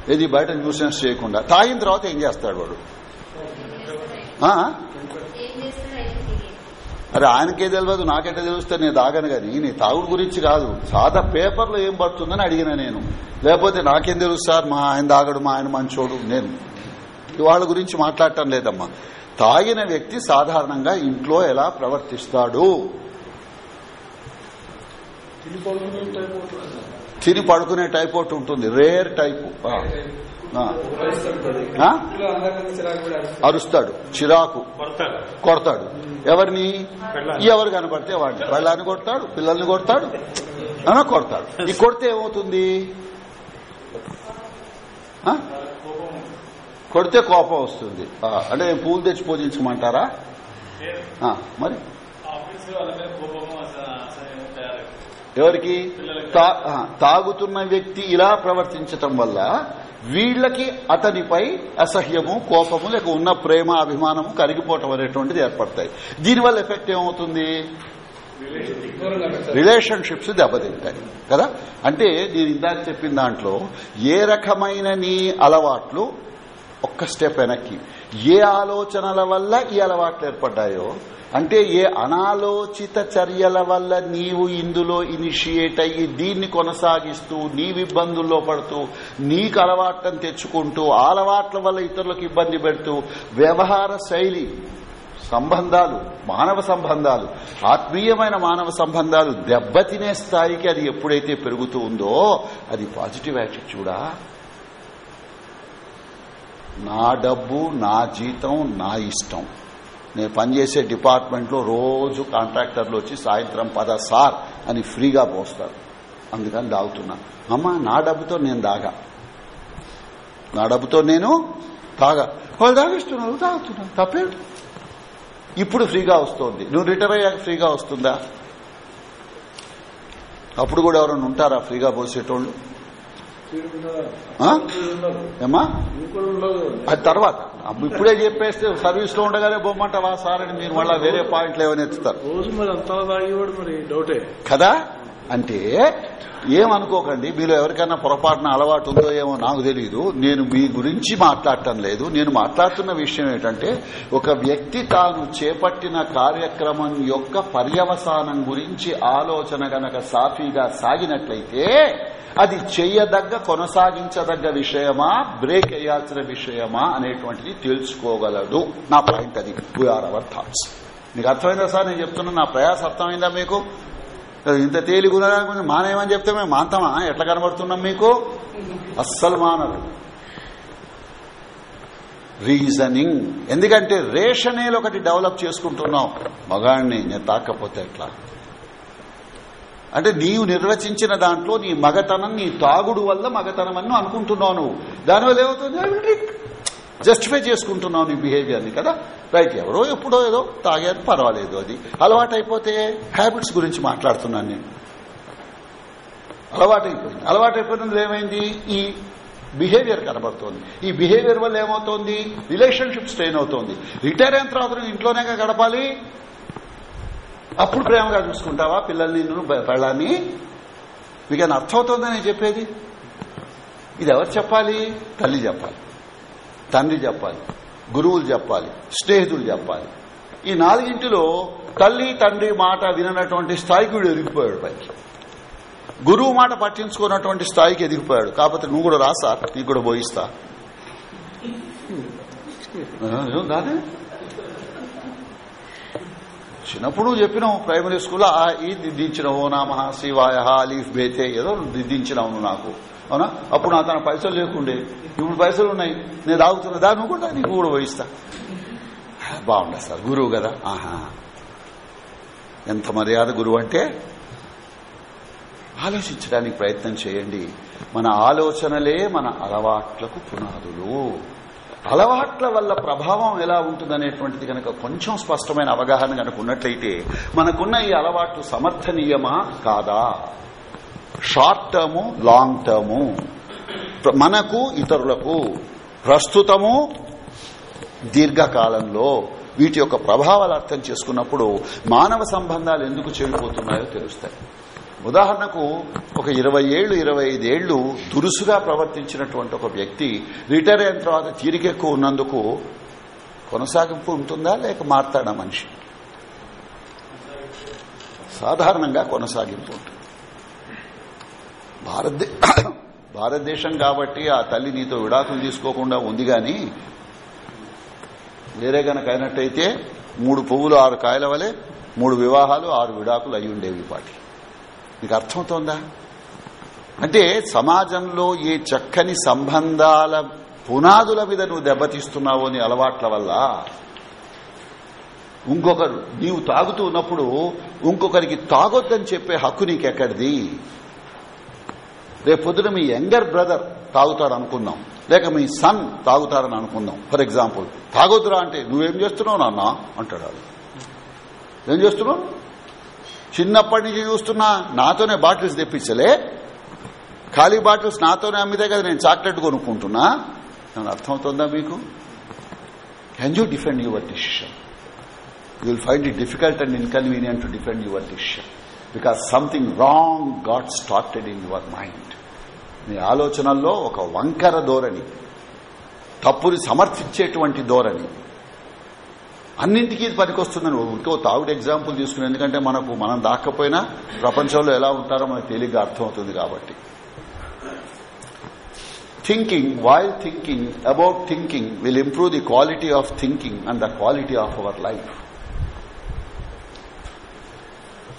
ఏది బయట న్యూసెన్స్ చేయకుండా. తాగిన తర్వాత ఏం చేస్తాడు వాడు? అరే ఆయనకే తెలియదు నాకెట్ట తెలుస్తే నేను తాగను కానీ నీ తాగుడు గురించి కాదు. సాదా పేపర్లో ఏం పడుతుందని అడిగిన నేను. లేకపోతే నాకేం తెలుసు సార్ మా ఆయన తాగడు మా ఆయన మంచోడు నేను. వాళ్ళ గురించి మాట్లాడటం లేదమ్మా. తాగిన వ్యక్తి సాధారణంగా ఇంట్లో ఎలా ప్రవర్తిస్తాడు?
తిని పడుకునే టైప్
ఒకటి ఉంటుంది. Rare type. అరుస్తాడు. చిరాకు.
కొడతాడు.
ఎవరిని. ఎవరు కనపడితే వాడిని. పెళ్ళాన్ని కొడతాడు పిల్లల్ని కొడతాడు కొడతాడు. ఈ కొడితే ఏమవుతుంది? కొడితే కోపం వస్తుంది. అంటే పూలు తెచ్చి పూజించమంటారా? ఆ, మరి? ఎవరికి? తా- ఆ, తాగుతున్న వ్యక్తి ఇలా ప్రవర్తించటం వల్ల వీళ్ళకి అతనిపై అసహ్యము కోపము లేక ఉన్న ప్రేమ అభిమానము కరిగిపోవటం అనేటువంటిది ఏర్పడతాయి. దీనివల్ల ఎఫెక్ట్ ఏమవుతుంది. రిలేషన్షిప్స్ దెబ్బతింటాయి. కదా? అంటే నేను ఇందాక చెప్పిన దాంట్లో ఏ రకమైన నీ అలవాట్లు ఒక్క స్టెప్ వెనక్కి. ఏ ఆలోచనల వల్ల ఈ అలవాట్లు ఏర్పడ్డాయో అంటే ఏ అనాలోచిత చర్యల వల్ల నీవు ఇందులో ఇనిషియేట్ అయ్యి దీన్ని కొనసాగిస్తూ నీవు ఇబ్బందుల్లో పడుతూ నీకు అలవాట్లను తెచ్చుకుంటూ ఆ అలవాట్ల వల్ల ఇతరులకు ఇబ్బంది పెడుతూ వ్యవహార శైలి సంబంధాలు మానవ సంబంధాలు ఆత్మీయమైన మానవ సంబంధాలు దెబ్బతినే స్థాయికి అది ఎప్పుడైతే పెరుగుతూ ఉందో అది పాజిటివ్ యాటిట్యూడా? నా డబ్బు నా జీతం నా ఇష్టం. నేను పనిచేసే డిపార్ట్మెంట్లో రోజు కాంట్రాక్టర్లు వచ్చి సాయంత్రం పద సార్ అని ఫ్రీగా పోస్తారు. అందుకని దాగుతున్నా. అమ్మా నా డబ్బుతో నేను దాగా. నా డబ్బుతో నేను తాగా. వాళ్ళు తాగిస్తున్నారు తాగుతున్నాను తప్పేంటి ఇప్పుడు ఫ్రీగా వస్తోంది. నువ్వు రిటైర్ అయ్యాక ఫ్రీగా వస్తుందా? అప్పుడు కూడా ఎవరైనా ఉంటారా ఫ్రీగా పోసేటోళ్ళు? అది తర్వాత. అప్పుడు ఇప్పుడే చెప్పేస్తే సర్వీస్లో ఉండగానే బొమ్మంటావా? సార్ అని మీరు మళ్ళా వేరే పాయింట్లు ఏమైనా ఎత్తుతారు?
రోజు మరి అంతా తాగేవాడు మరి డౌటే.
కదా? అంటే ఏమనుకోకండి మీలో ఎవరికైనా పొరపాటున అలవాటు ఉందో ఏమో నాకు తెలియదు నేను మీ గురించి మాట్లాడటం లేదు. నేను మాట్లాడుతున్న విషయం ఏంటంటే ఒక వ్యక్తి తాను చేపట్టిన కార్యక్రమం యొక్క పర్యవసానం గురించి ఆలోచన గనక సాఫీగా సాగినట్లయితే అది చెయ్యదగ్గ కొనసాగించదగ్గ విషయమా బ్రేక్ వేయాల్సిన విషయమా అనేటువంటిది తెలుసుకోగలడు నా పాయింట్ అది. వీఆర్ అవర్ థాట్స్ నీకు అర్థమైందా సార్? నేను చెప్తున్నా నా ప్రయాస అర్థమైందా మీకు? ఇంత తేలిగునా మానేమని చెప్తే మేము మాంతమా? ఎట్లా కనబడుతున్నాం మీకు? అస్సలు మానరు. రీజనింగ్ ఎందుకంటే రేషనేలు ఒకటి డెవలప్ చేసుకుంటున్నాం. మగాడిని నేను తాకపోతే ఎట్లా? అంటే నీవు నిర్వచించిన దాంట్లో నీ మగతనం నీ తాగుడు వల్ల మగతనం అని అనుకుంటున్నావు నువ్వు. దానివల్ల ఏమవుతుంది? జస్టిఫై చేసుకుంటున్నావు నీ బిహేవియర్ని కదా? రైట్ ఎవరో ఎప్పుడో ఏదో తాగారు పర్వాలేదు అది. అలవాటైపోతే హ్యాబిట్స్ గురించి మాట్లాడుతున్నాను నేను. అలవాటైపోయింది. అలవాటైపోయినది ఏమైంది? ఈ బిహేవియర్ కనబడుతోంది. ఈ బిహేవియర్ వల్ల ఏమవుతోంది? రిలేషన్షిప్ స్ట్రెయిన్ అవుతోంది. రిటైర్ అయిన తర్వాత ఇంట్లోనే గడపాలి. అప్పుడు ప్రేమగా చూసుకుంటావా? పిల్లల్ని నువ్వు పెళ్ళాన్ని? మీకు ఏమైనా అర్థమవుతోందని నేను చెప్పేది? ఇది ఎవరు చెప్పాలి? తల్లి చెప్పాలి. తండ్రి చెప్పాలి. గురువులు చెప్పాలి. స్నేహితులు చెప్పాలి. ఈ నాలుగింటిలో తల్లి తండ్రి మాట విననటువంటి స్థాయికి వీడు ఎదిగిపోయాడు పైకి. గురువు మాట పట్టించుకున్నటువంటి స్థాయికి ఎదిగిపోయాడు. కాకపోతే నువ్వు కూడా రాసా నీకు కూడా పోయిస్తా. చిన్నప్పుడు చెప్పినాం ప్రైమరీ స్కూల్లో ఈ దిద్దించినవు నా మహా శివాయ లీఫ్ బేతే ఏదో దిద్దించినావు నాకు. అవునా? అప్పుడు నా తన పైసలు లేకుండే. ఇప్పుడు పైసలు ఉన్నాయి. నేను తాగుతున్నా దాన్ని కూడా నీకు కూడా వహిస్తా బాగుండదు సార్ గురువు కదా. ఆహా. ఎంత మర్యాద గురువు అంటే ఆలోచించడానికి ప్రయత్నం చేయండి. మన ఆలోచనలే మన అలవాట్లకు పునాదులు. అలవాట్ల వల్ల ప్రభావం ఎలా ఉంటుందనేటువంటిది కనుక కొంచెం స్పష్టమైన అవగాహన కనుక ఉన్నట్లయితే మనకున్న ఈ అలవాట్లు సమర్థనీయమా కాదా? షార్ట్ టర్ము లాంగ్ టర్ము మనకు ఇతరులకు. ప్రస్తుతము దీర్ఘకాలంలో. వీటి యొక్క ప్రభావాలు అర్థం చేసుకున్నప్పుడు మానవ సంబంధాలు ఎందుకు చెడిపోతున్నాయో తెలుస్తాయి. ఉదాహరణకు ఒక ఇరవై ఏళ్ళు ఇరవై ఐదేళ్ళు దురుసుగా ప్రవర్తించినటువంటి ఒక వ్యక్తి రిటైర్ అయిన తర్వాత తీరికెక్కువ ఉన్నందుకు కొనసాగింపు ఉంటుందా? లేక మారతాడా మనిషి? సాధారణంగా కొనసాగింపు ఉంటుంది. భారతదే భారతదేశం కాబట్టి ఆ తల్లి నీతో విడాకులు తీసుకోకుండా ఉంది గాని వేరే గనక అయినట్టయితే మూడు పువ్వులు ఆరు కాయల వలె మూడు వివాహాలు ఆరు విడాకులు అయి ఉండేవి పాటి మీకు అర్థమవుతోందా? అంటే సమాజంలో ఏ చక్కని సంబంధాల పునాదుల మీద నువ్వు దెబ్బతీస్తున్నావు అని అలవాట్ల వల్ల ఇంకొకరు నీవు తాగుతూ ఉన్నప్పుడు ఇంకొకరికి తాగొద్దని చెప్పే హక్కు నీకెక్కడిది? రేపు పొద్దున మీ యంగర్ బ్రదర్ తాగుతాడు అనుకుందాం. లేక మీ సన్ తాగుతారని అనుకుందాం. ఫర్ ఎగ్జాంపుల్ తాగొద్దురా అంటే నువ్వేం చేస్తున్నావు నాన్న? అంటాడు ఏం చేస్తున్నావు? చిన్నప్పటి నుంచి చూస్తున్నా నాతోనే బాటిల్స్ తెప్పించలే. ఖాళీ బాటిల్స్ నాతోనే అమ్మితే కదా నేను చాక్లెట్ కొనుక్కుంటున్నా? నన్ను అర్థమవుతుందా మీకు? Can you defend your decision you will find it difficult and inconvenient to defend your decision because something wrong got started in your mind మీ ఆలోచనల్లో ఒక వంకర ధోరణి. తప్పుని సమర్థించేటువంటి ధోరణి. అన్నింటికీ ఇది పనికొస్తుందని ఇంకో తాగుడు ఎగ్జాంపుల్ తీసుకుని ఎందుకంటే మనకు మనం దాక్కపోయినా ప్రపంచంలో ఎలా ఉంటారో మనకు తేలిగ్గా అర్థమవుతుంది కాబట్టి. Thinking while thinking about thinking will improve the quality of thinking and the quality of our life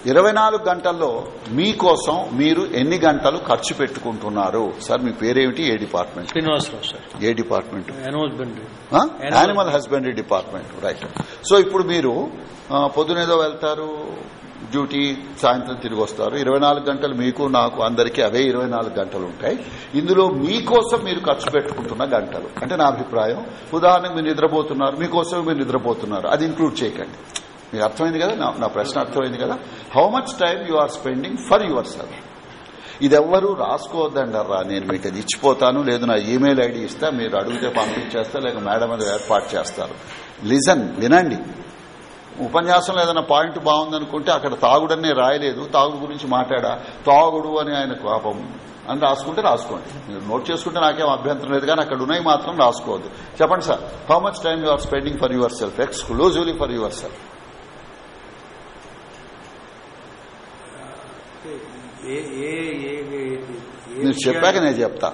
ఇరవై నాలుగు గంటల్లో మీకోసం మీరు ఎన్ని గంటలు ఖర్చు పెట్టుకుంటున్నారు? సార్ మీ పేరేమిటి? ఏ డిపార్ట్మెంట్? ఏ డిపార్ట్మెంట్?
యానిమల్ బండి
animal husbandry department right so ఇప్పుడు మీరు పొద్దునేదో వెళ్తారు డ్యూటీ సాయంత్రం తిరిగి వస్తారు. ఇరవై నాలుగు గంటలు మీకు నాకు అందరికీ అవే ఇరవై నాలుగు గంటలు ఉంటాయి. ఇందులో మీకోసం మీరు ఖర్చు పెట్టుకుంటున్న గంటలు. అంటే నా అభిప్రాయం. ఉదాహరణకు మీరు నిద్రపోతున్నారు మీకోసం మీరు నిద్రపోతున్నారు. అది ఇంక్లూడ్ చేయకండి. మీకు అర్థమైంది కదా? నా- నా ప్రశ్న అర్థమైంది కదా? How much time you are spending for your self ఇదెవ్వరూ రాసుకోవద్దండర్రా నేను మీకు అది ఇచ్చిపోతాను. లేదు నా ఈమెయిల్ ఐడి ఇస్తా మీరు అడిగితే పంపించేస్తా లేక మేడం అది ఏర్పాటు చేస్తారు. లిజన్ వినండి. ఉపన్యాసంలో ఏదైనా పాయింట్ బాగుందనుకుంటే అక్కడ తాగుడనే రాయలేదు. తాగుడు గురించి మాట్లాడా? తాగుడు అని ఆయన పాపం అని రాసుకుంటే రాసుకోండి. మీరు నోట్ చేసుకుంటే నాకేం అభ్యంతరం లేదు కానీ అక్కడ ఉన్నాయి మాత్రం రాసుకోవద్దు. చెప్పండి sir how much time you are spending for your self exclusively for your self మీరు చెప్పాక నేను చెప్తా.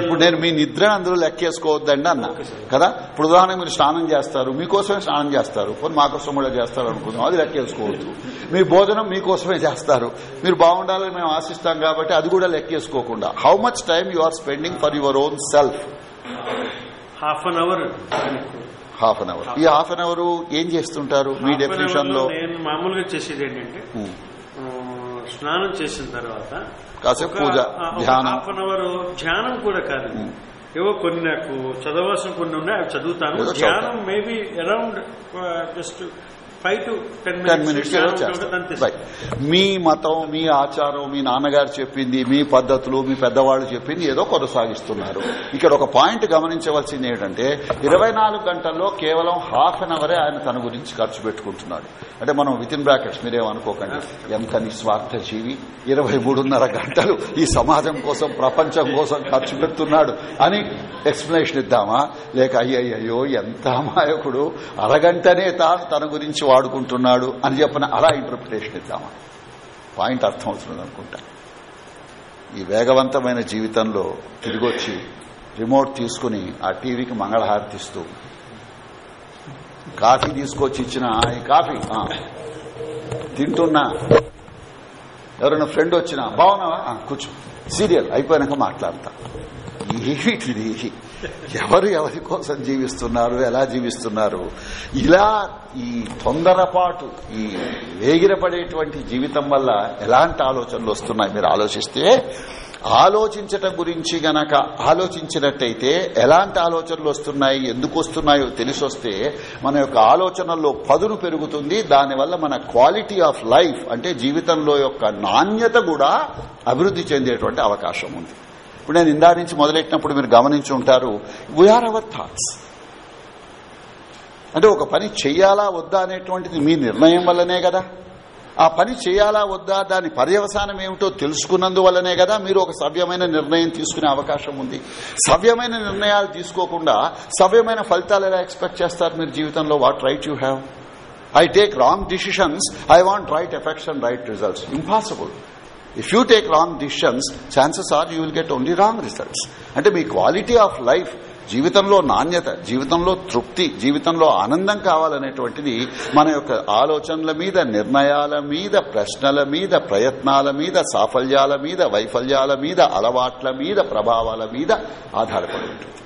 ఇప్పుడు నేను మీ నిద్ర అందులో లెక్కేసుకోవద్దండి అన్న. కదా? ఇప్పుడు ఉదాహరణకు మీరు స్నానం చేస్తారు. మీకోసమే స్నానం చేస్తారు. పోనీ మా కోసం కూడా చేస్తారు అనుకుందాం. అది లెక్కేసుకోవద్దు మీ భోజనం మీకోసమే చేస్తారు. మీరు బాగుండాలని మేము ఆశిస్తాం కాబట్టి అది కూడా లెక్కేసుకోకుండా. How much time you are spending for your own self
half an hour
half an hour ఈ హాఫ్ అన్ అవర్ ఏం చేస్తుంటారు? మీ డెఫినేషన్లో?
నేను మామూలుగా చేసేది ఏంటంటే ఆ, స్నానం చేసిన తర్వాత
కాసేపు పూజ ధ్యానం.
హాఫ్ అన్ అవర్ ధ్యానం కూడా కాదు. ఏవో కొన్ని నాకు చదవాల్సిన కొన్ని ఉన్నాయి అవి చదువుతాను. ధ్యానం maybe around just ten
minutes మీ మతం మీ ఆచారం మీ నాన్నగారు చెప్పింది మీ పద్ధతులు మీ పెద్దవాళ్ళు చెప్పింది ఏదో కొనసాగిస్తున్నారు. ఇక్కడ ఒక పాయింట్ గమనించవలసింది ఏంటంటే ఇరవై నాలుగు గంటల్లో కేవలం హాఫ్ అన్ అవరే ఆయన తన గురించి ఖర్చు పెట్టుకుంటున్నాడు. అంటే మనం విత్ ఇన్ బ్రాకెట్స్ మీరేమనుకోకండి ఎంత నిస్వార్థ జీవి? ఇరవై మూడున్నర గంటలు ఈ సమాజం కోసం ప్రపంచం కోసం ఖర్చు పెడుతున్నాడు అని ఎక్స్ప్లెనేషన్ ఇద్దామా? లేక అయ్యయ్యో ఎంత అమాయకుడు. అరగంటనే తాను తన గురించి వాడుకుంటున్నాడు అని చెప్పిన అలా ఇంటర్ప్రిటేషన్ ఇద్దామా? పాయింట్ అర్థం అవుతుంది అనుకుంటా. ఈ వేగవంతమైన జీవితంలో తిరిగొచ్చి రిమోట్ తీసుకుని ఆ టీవీకి మంగళహారతిస్తూ కాఫీ తీసుకొచ్చి ఇచ్చిన ఈ కాఫీ తింటున్నా. ఎవరైనా ఫ్రెండ్ వచ్చినా బాగున్నావా? కూర్చో. సీరియల్ అయిపోయాక మాట్లాడతా. ఇది? ఎవరు ఎవరి కోసం జీవిస్తున్నారు ఎలా జీవిస్తున్నారు? ఇలా ఈ తొందరపాటు ఈ వేగిరపడేటువంటి జీవితం వల్ల ఎలాంటి ఆలోచనలు వస్తున్నాయి మీరు ఆలోచిస్తే ఆలోచించటం గురించి గనక ఆలోచించినట్టయితే ఎలాంటి ఆలోచనలు వస్తున్నాయి ఎందుకు వస్తున్నాయో తెలిసొస్తే మన యొక్క ఆలోచనల్లో పదును పెరుగుతుంది దానివల్ల మన క్వాలిటీ ఆఫ్ లైఫ్ అంటే జీవితంలో యొక్క నాణ్యత కూడా అభివృద్ధి చెందేటువంటి అవకాశం ఉంది. ఇప్పుడు నేను ఇందా నుంచి మొదలెట్టినప్పుడు మీరు గమనించి ఉంటారు వీఆర్ అవర్ థాట్స్ అంటే ఒక పని చెయ్యాలా వద్దా అనేటువంటిది మీ నిర్ణయం వల్లనే కదా. ఆ పని చేయాలా వద్దా దాని పర్యవసానం ఏమిటో తెలుసుకున్నందువల్లనే కదా మీరు ఒక సవ్యమైన నిర్ణయం తీసుకునే అవకాశం ఉంది. సవ్యమైన నిర్ణయాలు తీసుకోకుండా సవ్యమైన ఫలితాలు ఎలా ఎక్స్పెక్ట్ చేస్తారు మీరు జీవితంలో? What right you have I take wrong decisions I want right effects and right results impossible if you take wrong decisions chances are you will get only wrong results అంటే మీ క్వాలిటీ ఆఫ్ లైఫ్ జీవితంలో నాణ్యత జీవితంలో తృప్తి జీవితంలో ఆనందం కావాలనేటువంటిది మన యొక్క ఆలోచనల మీద నిర్ణయాల మీద ప్రశ్నల మీద ప్రయత్నాల మీద సాఫల్యాల మీద వైఫల్యాల మీద అలవాట్ల మీద ప్రభావాల మీద ఆధారపడి ఉంటుంది.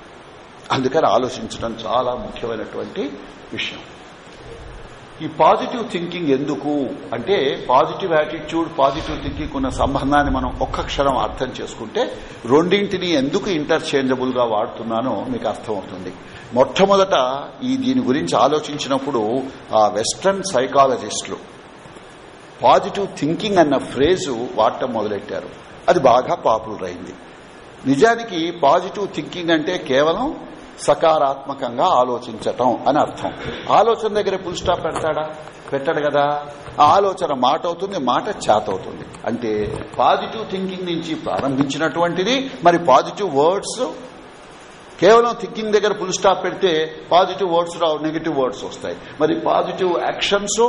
అందుకని ఆలోచించడం చాలా ముఖ్యమైనటువంటి విషయం. ఈ పాజిటివ్ థింకింగ్ ఎందుకు అంటే పాజిటివ్ యాటిట్యూడ్ పాజిటివ్ థింకింగ్ ఉన్న సంబంధాన్ని మనం ఒక్క క్షణం అర్థం చేసుకుంటే రెండింటిని ఎందుకు ఇంటర్చేంజబుల్గా వాడుతున్నానో మీకు అర్థమవుతుంది. మొట్టమొదట ఈ దీని గురించి ఆలోచించినప్పుడు ఆ వెస్టర్న్ సైకాలజిస్టులు పాజిటివ్ థింకింగ్ అన్న ఫ్రేజు వాడటం మొదలెట్టారు. అది బాగా పాపులర్ అయింది. నిజానికి పాజిటివ్ థింకింగ్ అంటే కేవలం సకారాత్మకంగా ఆలోచించటం అని అర్థం. ఆలోచన దగ్గర ఫుల్ స్టాప్ పెడతాడా? పెట్టడు కదా. ఆ ఆలోచన మాట అవుతుంది మాట చేత అవుతుంది అంటే పాజిటివ్ థింకింగ్ నుంచి ప్రారంభించినటువంటిది మరి పాజిటివ్ వర్డ్స్ కేవలం థింకింగ్ దగ్గర ఫుల్ స్టాప్ పెడితే పాజిటివ్ వర్డ్స్ రావు నెగిటివ్ వర్డ్స్ వస్తాయి. మరి పాజిటివ్ యాక్షన్స్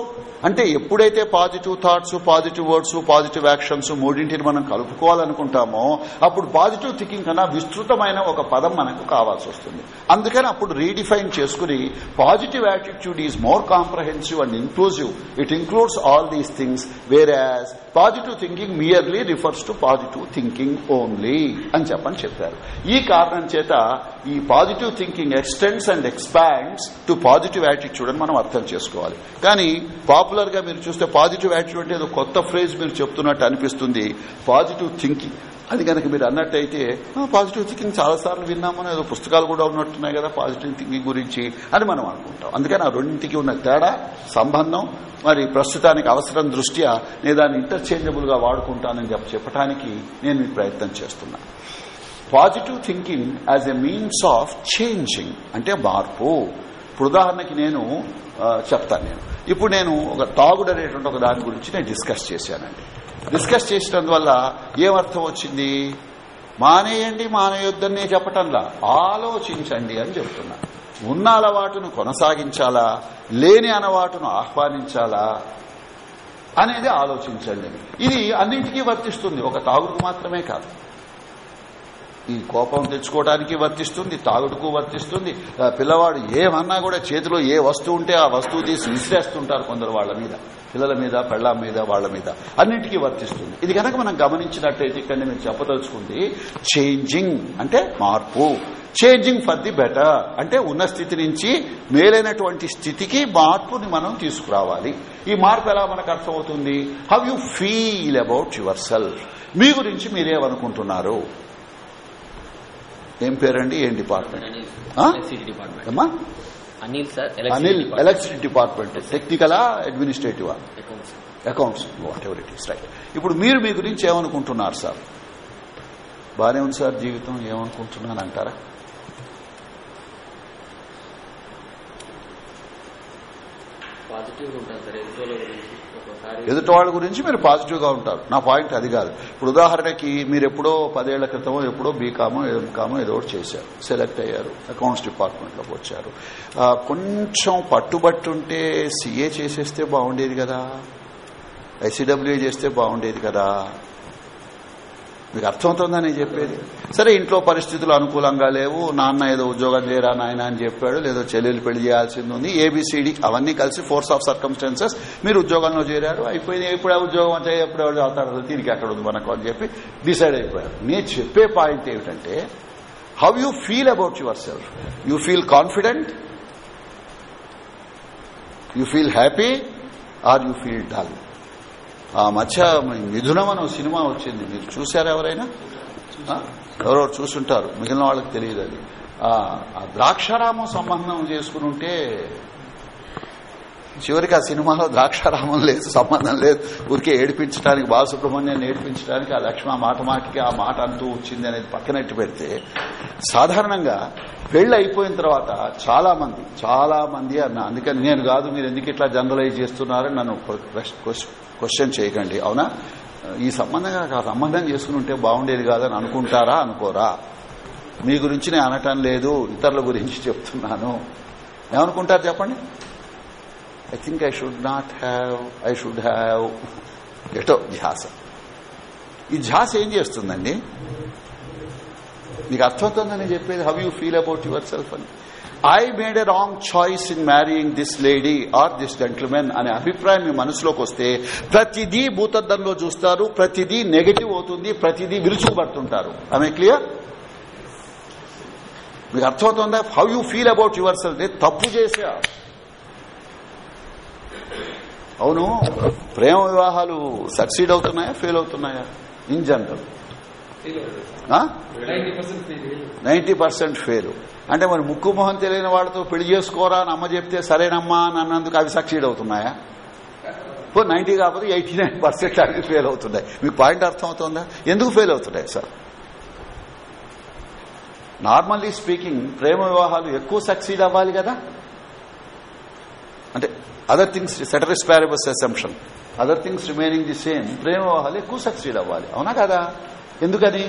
అంటే ఎప్పుడైతే positive thoughts positive words positive actions మూడింటిని మనం కలుపుకోవాలనుకుంటామో అప్పుడు పాజిటివ్ థింకింగ్ కన్నా విస్తృతమైన ఒక పదం మనకు కావాల్సి వస్తుంది. అందుకని అప్పుడు రీడిఫైన్ చేసుకుని positive attitude is more comprehensive and inclusive it includes all these things whereas positive thinking merely refers to positive thinking only అని చెప్పని చెప్పారు. ఈ కారణం చేత ఈ positive thinking extends and expands to positive attitude అని మనం అర్థం చేసుకోవాలి. కానీ పాపులర్గా మీరు చూస్తే పాజిటివ్ యాటిట్యూడ్ అంటే ఏదో కొత్త ఫ్రేజ్ మీరు చెప్తున్నట్టు అనిపిస్తుంది. Positive thinking. అది కనుక మీరు అన్నట్టయితే పాజిటివ్ థింకింగ్ చాలా సార్లు విన్నామని ఏదో పుస్తకాలు కూడా ఉన్నట్టున్నాయి కదా పాజిటివ్ థింకింగ్ గురించి అని మనం అనుకుంటాం. అందుకని ఆ రెండింటికి ఉన్న తేడా సంబంధం మరి ప్రస్తుతానికి అవసరం దృష్ట్యా నేను దాన్ని ఇంటర్చేంజబుల్గా వాడుకుంటానని చెప్ప చెప్పడానికి నేను ఈ ప్రయత్నం చేస్తున్నాను. Positive thinking as a means of changing అంటే మార్పు. ఇప్పుడు ఉదాహరణకి నేను చెప్తాను నేను. ఇప్పుడు నేను ఒక తాగుడు అనేటువంటి ఒక దాని గురించి నేను డిస్కస్ చేశానండి. డిస్కస్ చేసినందువల్ల ఏమర్థం వచ్చింది? మానేయండి మానేయొద్దని చెప్పటంలా. ఆలోచించండి అని చెప్తున్నా. ఉన్న అలవాటును కొనసాగించాలా? లేని అలవాటును ఆహ్వానించాలా? అనేది ఆలోచించండి. ఇది అన్నింటికీ వర్తిస్తుంది. ఒక తాగుడుకు మాత్రమే కాదు. ఈ కోపం తెచ్చుకోవడానికి వర్తిస్తుంది తాగుడుకు వర్తిస్తుంది. పిల్లవాడు ఏమన్నా కూడా చేతిలో ఏ వస్తువు ఉంటే ఆ వస్తువు తీసి విసిరేస్తుంటారు కొందరు వాళ్ళ మీద. పిల్లల మీద పెళ్ళ మీద వాళ్ళ మీద. అన్నింటికీ వర్తిస్తుంది. ఇది కనుక మనం గమనించినట్టయితే ఇక్కడ నేను చెప్పదలుచుకుంది చేంజింగ్ అంటే మార్పు. చేంజింగ్ ఫర్ ది బెటర్ అంటే ఉన్న స్థితి నుంచి మేలైనటువంటి స్థితికి మార్పుని మనం తీసుకురావాలి. ఈ మార్పు ఎలా మనకు అర్థమవుతుంది? How you feel about yourself మీ గురించి మీరేమనుకుంటున్నారు? ఏం పేరండి? ఏం డిపార్ట్మెంట్ అమ్మా?
Anil sir
Anil
electricity
department టెక్నికలా అడ్మినిస్ట్రేటివా
accounts
accounts whatever it is right ఇప్పుడు మీరు మీ గురించి ఏమనుకుంటున్నారు సార్ బానే ఉంది సార్ జీవితం. ఏమనుకుంటున్నాను అంటారా
పాజిటివ్ ఉంటాను సార్ ఎదుటి గురించి
వాళ్ళ గురించి మీరు పాజిటివ్గా ఉంటారు. నా పాయింట్ అది కాదు. ఇప్పుడు ఉదాహరణకి మీరు ఎప్పుడో పదేళ్ళ క్రితమో ఎప్పుడో బీకామో ఎంకామో ఏదో ఒకటి చేశారు. సెలెక్ట్ అయ్యారు. అకౌంట్స్ డిపార్ట్మెంట్లోకి వచ్చారు కొంచెం పట్టుబట్టుంటే సీఏ చేసేస్తే బాగుండేది కదా. ఐసీడబ్ల్యూఏ చేస్తే బాగుండేది కదా. మీకు అర్థమవుతుందా నేను చెప్పేది? సరే ఇంట్లో పరిస్థితులు అనుకూలంగా లేవు. నాన్న ఏదో ఉద్యోగం చేయరా నాయన అని చెప్పాడు. లేదో చెల్లెలు పెళ్ళి చేయాల్సింది ఉంది. ఏబిసిడి అవన్నీ కలిసి ఫోర్స్ ఆఫ్ సర్కమ్స్టాన్సెస్ మీరు ఉద్యోగంలో చేరారు. అయిపోయింది. ఎప్పుడు ఉద్యోగం అంటే ఎప్పుడు ఎవరు చదువుతారు? దీనికి ఎక్కడ ఉంది మనకు అని చెప్పి డిసైడ్ అయిపోయారు. నేను చెప్పే పాయింట్ ఏమిటంటే how you feel about yourself you feel confident you feel happy or you feel dull ఆ మధ్య మిథునం అని సినిమా వచ్చింది. మీరు చూశారా ఎవరైనా? ఆ? ఎవరో చూసుంటారు. మిగిలిన వాళ్ళకి తెలియదు అది. ఆ ఆ ద్రాక్షారామం సంబంధం చేసుకుని ఉంటే చివరికి ఆ సినిమాలో ద్రాక్షారామం లేదు సంబంధం లేదు. ఊరికే ఏడిపించడానికి బాలసుబ్రహ్మణ్యాన్ని ఏడిపించడానికి ఆ లక్ష్మ మాట మాటికి ఆ మాట అంటూ వచ్చింది అనేది పక్కనట్టు పెడితే సాధారణంగా పెళ్ళి అయిపోయిన తర్వాత చాలా మంది చాలా మంది అన్న అందుకని నేను కాదు మీరు ఎందుకు ఇట్లా జనరలైజ్ చేస్తున్నారని నన్ను క్వశ్చన్ చేయకండి. అవునా? ఈ సంబంధంగా ఆ సంబంధం చేసుకుని ఉంటే బాగుండేది కాదని అనుకుంటారా అనుకోరా? మీ గురించి నేను అనటం లేదు ఇతరుల గురించి చెప్తున్నాను. ఏమనుకుంటారు చెప్పండి? I think I should not have I should have ఎటో ధ్యాస ఈ ధ్యాస ఏం చేస్తుందండి మీకు అర్థమవుతుందని చెప్పేది how you feel about yourself అని I made a wrong choice in marrying this lady or this gentlemen అనే అభిప్రాయం మీ మనసులోకి వస్తే ప్రతిదీ భూతద్దంలో చూస్తారు ప్రతిదీ నెగటివ్ అవుతుంది ప్రతిదీ విరుచుకుపడుతుంటారు ఆమె క్లియర్ మీకు అర్థమవుతుందా how you feel about yourself తప్పు చేసా అవును. ప్రేమ వివాహాలు సక్సీడ్ అవుతున్నాయా ఫెయిల్ అవుతున్నాయా? In general
ninety percent
ninety percent fail అంటే మరి ముక్కు మొహం తెలియని వాళ్ళతో పెళ్ళి చేసుకోరా అని అమ్మ చెప్తే సరేనమ్మా అని అన్నందుకు అవి సక్సీడ్ అవుతున్నాయా? ఇప్పుడు నైన్టీ కాకపోతే ఎయిటీ నైన్ పర్సెంట్ అవి ఫెయిల్ అవుతున్నాయి. మీకు పాయింట్ అర్థం అవుతుందా ఎందుకు ఫెయిల్ అవుతున్నాయి సార్? నార్మల్లీ స్పీకింగ్ ప్రేమ వివాహాలు ఎక్కువ సక్సీడ్ అవ్వాలి కదా? అంటే other things ceteris paribus assumption other things remaining the same ప్రేమ వివాహాలు ఎక్కువ సక్సీడ్ అవ్వాలి అవునా కదా ఎందుకని?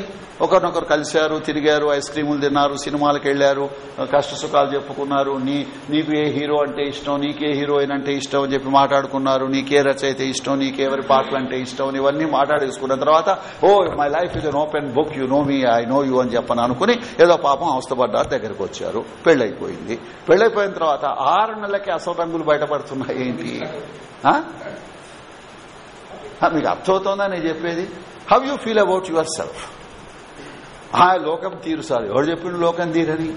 ఒకరినొకరు కలిశారు తిరిగారు ఐస్ క్రీములు తిన్నారు సినిమాలకు వెళ్ళారు కష్ట సుఖాలు చెప్పుకున్నారు నీ నీకు ఏ హీరో అంటే ఇష్టం నీకే హీరోయిన్ అంటే ఇష్టం అని చెప్పి మాట్లాడుకున్నారు నీకే రచయిత ఇష్టం నీకెవరి పాటలు అంటే ఇష్టం ఇవన్నీ మాట్లాడేసుకున్న తర్వాత ఓ my life is an open book you know me I know you అని చెప్పని అనుకుని ఏదో పాపం అవస్థపడ్డారు దగ్గరికి వచ్చారు పెళ్ళైపోయింది పెళ్ళైపోయిన తర్వాత ఆరు నెలలకి అసలు రంగులు బయటపడుతున్నాయి ఏంటి? మీకు అర్థమవుతోందా నేను చెప్పేది? How you feel about yourself ఆ లోకం తీరు సార్ ఎవరు చెప్పిండు లోకం తీరని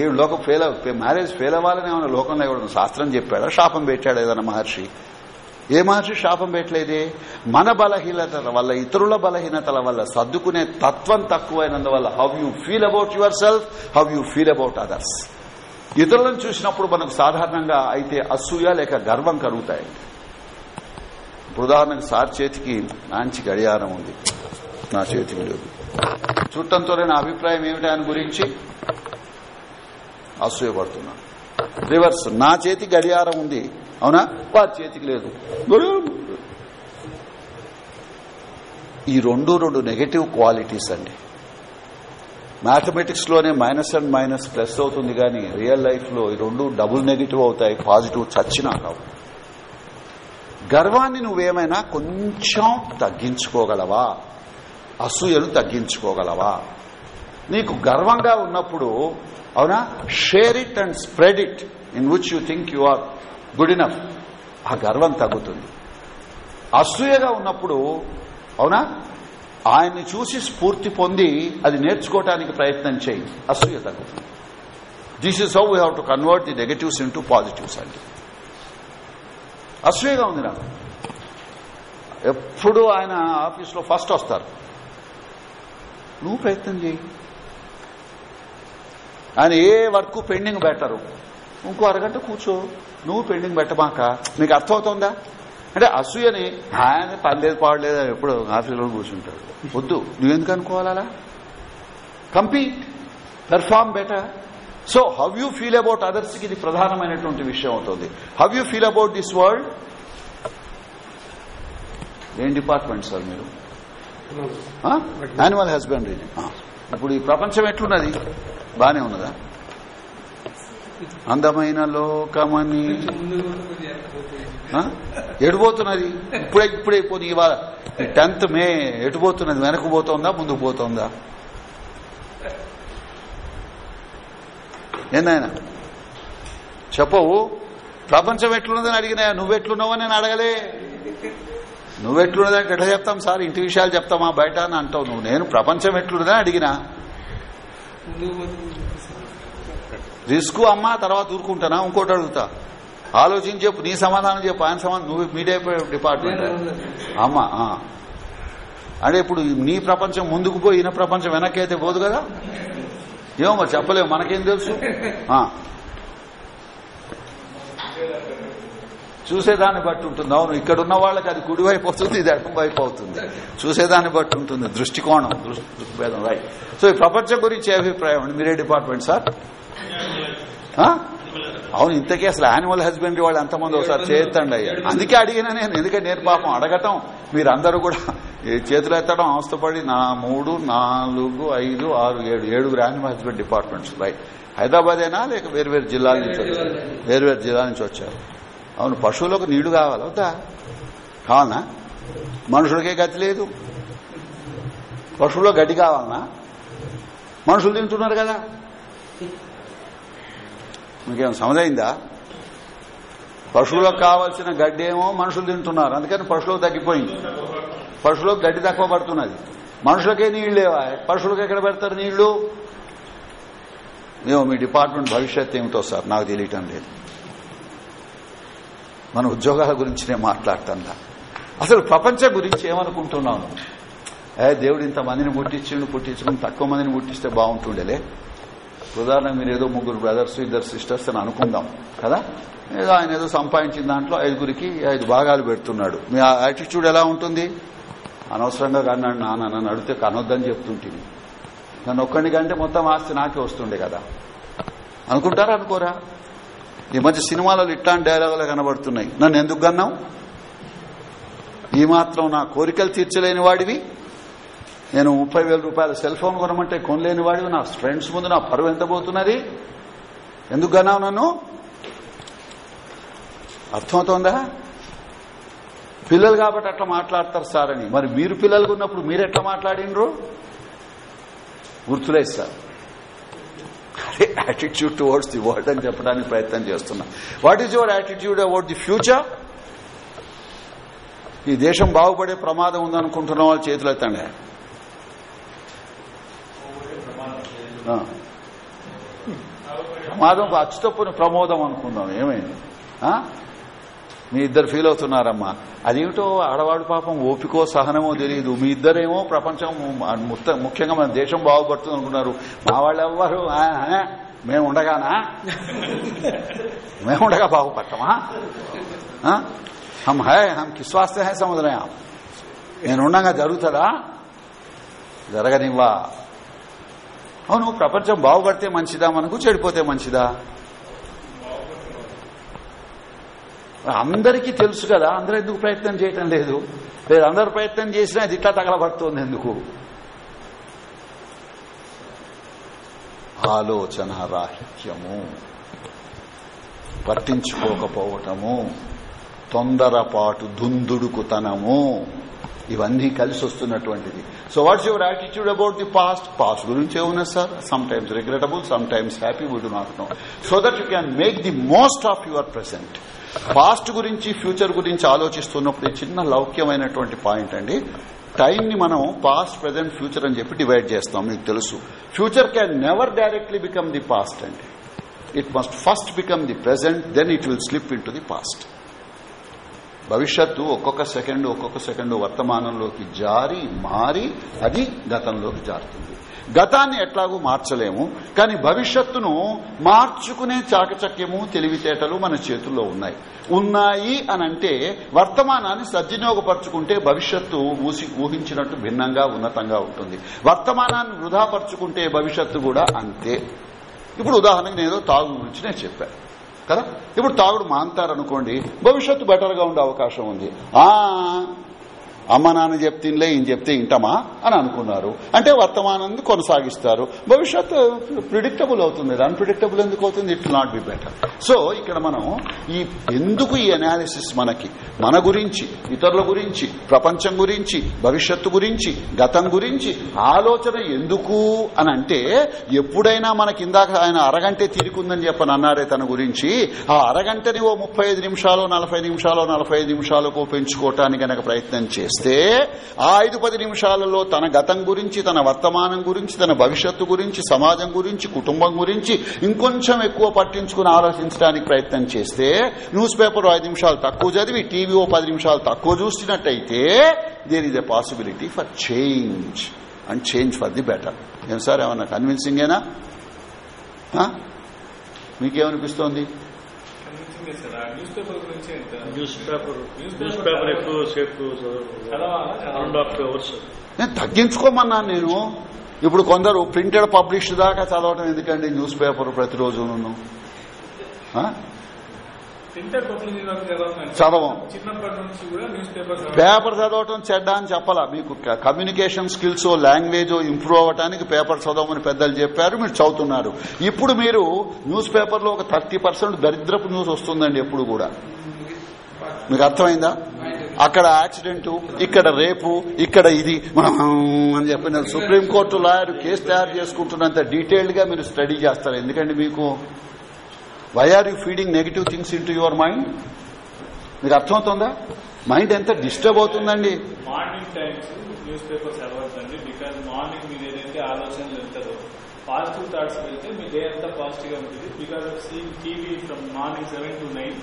ఏడు లోకం ఫెయిల్ మ్యారేజ్ ఫెయిల్ అవ్వాలని ఏమైనా లోకంలో ఎవరు శాస్త్రం చెప్పాడా శాపం పెట్టాడు ఏదైనా మహర్షి ఏ మహర్షి శాపం పెట్టలేదే మన బలహీనతల వల్ల ఇతరుల బలహీనతల వల్ల సర్దుకునే తత్వం తక్కువైనందువల్ల how you feel about yourself how you feel about others ఇతరులను చూసినప్పుడు మనకు సాధారణంగా అయితే అసూయ లేక గర్వం కలుగుతాయి ఇప్పుడు ఉదాహరణకు సార్ చేతికి మంచి గడియారం ఉంది. నా చేతికి లేదు. చూడటంతోనే నా అభిప్రాయం ఏమిటి ఆయన గురించి? అసూయపడుతున్నాను రివర్స్ నా చేతి గడియారం ఉంది. అవునా? వారి చేతికి లేదు. లేదు. ఈ రెండు రెండు నెగటివ్ క్వాలిటీస్ అండి. మ్యాథమెటిక్స్లోనే మైనస్ అండ్ మైనస్ ప్లస్ అవుతుంది కానీ రియల్ లైఫ్లో ఈ రెండు డబుల్ నెగిటివ్ అవుతాయి పాజిటివ్ చచ్చినా కావు. గర్వాన్ని నువ్వేమైనా కొంచెం తగ్గించుకోగలవా? అసూయను తగ్గించుకోగలవా? నీకు గర్వంగా ఉన్నప్పుడు అవునా? Share it and spread it in which you think you are good enough ఆ గర్వం తగ్గుతుంది. అసూయగా ఉన్నప్పుడు అవునా? ఆయన్ని చూసి స్ఫూర్తి పొంది అది నేర్చుకోవటానికి ప్రయత్నం చేయి. అసూయ తగ్గుతుంది. This is how we have to convert the negatives into positives అండి అసూయగా ఉంది నాకు. ఎప్పుడు ఆయన ఆఫీస్లో ఫస్ట్ వస్తారు. నువ్వు ప్రయత్నం చేయి. ఆయన ఏ వర్క్ పెండింగ్ పెట్టరు ఇంకో అరగంట కూర్చో. నువ్వు పెండింగ్ పెట్టమాక. నీకు అర్థమవుతుందా? అంటే అసూయని ఆయన పర్లేదు పాడలేదు అని ఎప్పుడు ఆఫీసులో కూర్చుంటాడు. వద్దు. నువ్వెందుకు అనుకోవాలా compete. Perform better. So how you feel about అదర్స్కి ఇది ప్రధానమైనటువంటి విషయం అవుతుంది. How you feel about this world ఏం డిపార్ట్మెంట్ సార్ మీరు? యానిమల్ హస్బెండరీ ఇప్పుడు ఈ ప్రపంచం ఎట్లున్నది? బానే ఉన్నదా? అందమైన లోకమని. ఆ? ఎటుపోతున్నది ఇప్పుడే ఇప్పుడే పోనీ ఇవాళ టెన్త్ మే ఎటుపోతున్నది? వెనక్కు పోతుందా? ముందుకు పోతుందా? ఏందాయన చెప్పవు. ప్రపంచం ఎట్లున్నదని అడిగినా నువ్వెట్లున్నావు నేను అడగలే. నువ్వెట్లున్నదంటే ఎట్లా చెప్తాం సార్? ఇంటి విషయాలు చెప్తామా బయట అని అంటావు నువ్వు. నేను ప్రపంచం ఎట్లున్నదని అడిగినా. రిస్క్ అమ్మా తర్వాత ఊరుకుంటానా? ఇంకోటి అడుగుతా. ఆలోచించి చెప్పు నీ సమాధానం చెప్పు ఆయన సమాధానం నువ్వు మీడియా డిపార్ట్మెంట్. అమ్మా అంటే ఇప్పుడు నీ ప్రపంచం ముందుకు పోయి ఈయన ప్రపంచం వెనక్కి అయితే పోదు కదా? ఏమో మరి చెప్పలేము మనకేం తెలుసు? చూసేదాన్ని బట్టి ఉంటుంది. అవును ఇక్కడ ఉన్న వాళ్ళకి అది కుడివైపు అవుతుంది ఇది ఎడం అవుతుంది చూసేదాన్ని బట్టి ఉంటుంది దృష్టికోణం దృష్టిభేదం రైట్ సో ఈ ప్రపంచం గురించి ఏ అభిప్రాయం అండి? మీరే డిపార్ట్మెంట్ సార్? అవును ఇంతకీ అసలు యానిమల్ హస్బెండరీ వాళ్ళు ఎంతమంది ఒకసారి చేయొద్దండి అయ్యా అందుకే అడిగినా నేను ఎందుకంటే నేను పాపం అడగటం మీరందరూ కూడా చేతులు ఎత్తడం అవస్థపడి నా మూడు నాలుగు ఐదు ఆరు ఏడు. ఏడుగురు యానిమల్ హస్బెండ్ డిపార్ట్మెంట్స్. రైట్ హైదరాబాదేనా లేక వేరు వేరు జిల్లాల నుంచి వచ్చారు? వేరు వేరు జిల్లాల నుంచి వచ్చారు. అవును పశువులకు నీళ్ళు కావాలి అవుతా? కావాలనా? మనుషులకే గతి లేదు. పశువులో గడ్డి కావాలనా? మనుషులు తింటున్నారు కదా. మీకేం సమజైందా పశువులకు కావాల్సిన గడ్డి ఏమో మనుషులు తింటున్నారు. అందుకని పశువులకు తగ్గిపోయింది. పశువులకు గడ్డి తక్కువ పడుతున్నది. మనుషులకే నీళ్ళు లేవా? పశువులకు ఎక్కడ పెడతారు నీళ్ళు మేము మీ డిపార్ట్మెంట్ భవిష్యత్ ఏమిటో సార్ నాకు తెలియటం లేదు. మన ఉద్యోగాల గురించి నేను మాట్లాడుతున్నా అసలు ప్రపంచం గురించి ఏమనుకుంటున్నాను ఏ దేవుడు ఇంత మందిని పుట్టించిండు పుట్టించుకుని తక్కువ మందిని పుట్టిస్తే బాగుంటుండేలే. ఉదాహరణకు మీరు ఏదో ముగ్గురు బ్రదర్స్ ఇద్దరు సిస్టర్స్ అని అనుకుందాం కదా? ఏదో ఆయన ఏదో సంపాదించిన దాంట్లో ఐదుగురికి ఐదు భాగాలు పెడుతున్నాడు. మీ యాటిట్యూడ్ ఎలా ఉంటుంది? అనవసరంగా కానీ నాన్న నన్ను అడిగితే కనొద్దని చెప్తుంటుంది. నన్ను ఒక్కడిని కంటే మొత్తం ఆస్తి నాకే వస్తుండే కదా. అనుకుంటారా అనుకోరా? ఈ మధ్య సినిమాలలో ఇట్లాంటి డైలాగులు కనబడుతున్నాయి. నన్ను ఎందుకు కన్నావు? ఈ మాత్రం నా కోరికలు తీర్చలేని వాడివి. నేను ముప్పై వేల రూపాయల సెల్ ఫోన్ కొనమంటే కొనలేని వాడివి. నా ఫ్రెండ్స్ ముందు నా పరువు ఎంత పోతున్నది? ఎందుకు కన్నావు నన్ను? అర్థమవుతోందా? పిల్లలు కాబట్టి అట్లా మాట్లాడతారు సార్ అని. మరి మీరు పిల్లలుగా ఉన్నప్పుడు మీరు ఎట్లా మాట్లాడినరు? గుర్తులేదు sir attitude towards the world అని చెప్పడానికి ప్రయత్నం చేస్తున్నా. What is your attitude about the future ఈ దేశం బాగుపడే ప్రమాదం ఉందనుకుంటున్న వాళ్ళు చేతులు ఎత్తండి. ప్రమాదం అచ్చుతప్పుని ప్రమోదం అనుకుందాం. ఏమైంది? మీ ఇద్దరు ఫీల్ అవుతున్నారమ్మా. అదేమిటో ఆడవాడు పాపం ఓపికో సహనమో తెలియదు మీ ఇద్దరేమో ప్రపంచం ముత్త- ముఖ్యంగా మన దేశం బాగుపడుతుంది అనుకున్నారు. మా వాళ్ళు ఎవ్వరు మేము ఉండగానా? మేము ఉండగా బాగుపడటమా హమ్ హై హమ్ కిస్వాస్తే హై సముద్రయా. నేను ఉండగా జరుగుతుందా? జరగనివ్వా. అవును ప్రపంచం బాగుపడితే మంచిదా? మనకు చెడిపోతే మంచిదా? అందరికీ తెలుసు కదా అందరూ ఎందుకు ప్రయత్నం చేయటం లేదు? లేదు అందరు ప్రయత్నం చేసినా అది ఇట్లా తగలబడుతోంది ఎందుకు? ఆలోచన రాహిత్యము పట్టించుకోకపోవటము తొందరపాటు దుందుడుకుతనము ఇవన్నీ కలిసి వస్తున్నటువంటిది. So what's your attitude about the past past గురించే ఉన్నా sir sometimes regrettable sometimes happy we not know so that you can make the most of your present past గురించి ఫ్యూచర్ గురించి ఆలోచిస్తున్నప్పుడు చిన్న లౌక్యమైనటువంటి పాయింట్ అండి. టైం ని మనం పాస్ట్ ప్రజెంట్ ఫ్యూచర్ అని చెప్పి డివైడ్ చేస్తాం మీకు తెలుసు. Future can never directly become the past అండి. It must first become the present then it will slip in the past భవిష్యత్తు ఒక్కొక్క సెకండ్ ఒక్కొక్క సెకండ్ వర్తమానంలోకి జారి మారి అది గతంలోకి జారుతుంది. గతాన్ని ఎట్లాగూ మార్చలేము కానీ భవిష్యత్తును మార్చుకునే చాకచక్యము తెలివితేటలు మన చేతుల్లో ఉన్నాయి. ఉన్నాయి అని అంటే వర్తమానాన్ని సద్వినియోగపరుచుకుంటే భవిష్యత్తు ఊసి ఊహించినట్టు భిన్నంగా ఉన్నతంగా ఉంటుంది. వర్తమానాన్ని వృధాపరుచుకుంటే భవిష్యత్తు కూడా అంతే. ఇప్పుడు ఉదాహరణకు నేను తాగు గురించి నేను చెప్పాను కదా? ఇప్పుడు తాగుడు మాంతారనుకోండి భవిష్యత్తు బెటర్గా ఉండే అవకాశం ఉంది. ఆ అమ్మ నాన్న చెప్తిన్లే ఈయన చెప్తే ఇంటమా అని అనుకున్నారు. అంటే వర్తమానాన్ని కొనసాగిస్తారు. భవిష్యత్తు ప్రిడిక్టబుల్ అవుతుంది. అన్ప్రిడిక్టబుల్ ఎందుకు అవుతుంది? It not be better so ఇక్కడ మనం ఈ ఎందుకు ఈ అనాలిసిస్ మనకి? మన గురించి ఇతరుల గురించి ప్రపంచం గురించి భవిష్యత్తు గురించి గతం గురించి ఆలోచన ఎందుకు అని అంటే ఎప్పుడైనా మనకి ఇందాక ఆయన అరగంటే తీరుకుందని చెప్పని అన్నారే తన గురించి ఆ అరగంటని ఓ ముప్పై ఐదు నిమిషాలు నలభై నిమిషాలు నలభై నిమిషాలకు పెంచుకోవటానికి గనక ప్రయత్నం చేస్తే ఆ ఐదు పది నిమిషాలలో తన గతం గురించి తన వర్తమానం గురించి తన భవిష్యత్తు గురించి సమాజం గురించి కుటుంబం గురించి ఇంకొంచెం ఎక్కువ పట్టించుకుని ఆలోచించడానికి ప్రయత్నం చేస్తే న్యూస్ పేపర్ ఐదు నిమిషాలు తక్కువ చదివి టీవీ ఓ పది నిమిషాలు తక్కువ చూసినట్టయితే there is a possibility for change and change for the better ఏం సార్ ఏమన్నా కన్విన్సింగేనా మీకేమనిపిస్తోంది?
కనిపించింది సార్ ఆ న్యూస్ పేపర్ గురించి ఎంత
న్యూస్ పేపర్
న్యూస్ పేపర్
ఎక్కువ సేపు రెండు హాఫ్ అవర్స్.
నేను తగ్గించుకోమన్నాను నేను. ఇప్పుడు కొందరు ప్రింటెడ్ పబ్లిష్ దాకా చదవటం ఎందుకండి న్యూస్ పేపర్ ప్రతిరోజు చదవం.
పేపర్
పేపర్ చదవటం చెడ్డ అని చెప్పాలా? మీకు కమ్యూనికేషన్ స్కిల్స్ లాంగ్వేజ్ ఇంప్రూవ్ అవ్వడానికి పేపర్ చదవమని పెద్దలు చెప్పారు మీరు చదువుతున్నారు. ఇప్పుడు మీరు న్యూస్ పేపర్లో ఒక థర్టీ పర్సెంట్ దరిద్రపు న్యూస్ వస్తుందండి ఎప్పుడు కూడా. మీకు అర్థమైందా? అక్కడ యాక్సిడెంట్ ఇక్కడ రేపు ఇక్కడ ఇది. మనం అని చెప్పిన సుప్రీంకోర్టు లాయర్ కేసు తయారు చేసుకుంటున్నంత డీటెయిల్డ్గా మీరు స్టడీ చేస్తారు. ఎందుకండి మీకు? Why are you feeding negative things in your mind మీకు అర్థమవుతుందా? మైండ్ ఎంత డిస్టర్బ్ అవుతుందండి?
మార్నింగ్ టైమ్స్ న్యూస్ పేపర్స్ చదవద్దండి బికాజ్ మార్నింగ్ మీరు ఏదైతే ఆలోచనలు వెళ్తారో పాజిటివ్ థాట్స్ వెళ్తే మీ డే అంతా పాజిటివ్గా ఉంటుంది. Because of seeing TV from morning seven to nine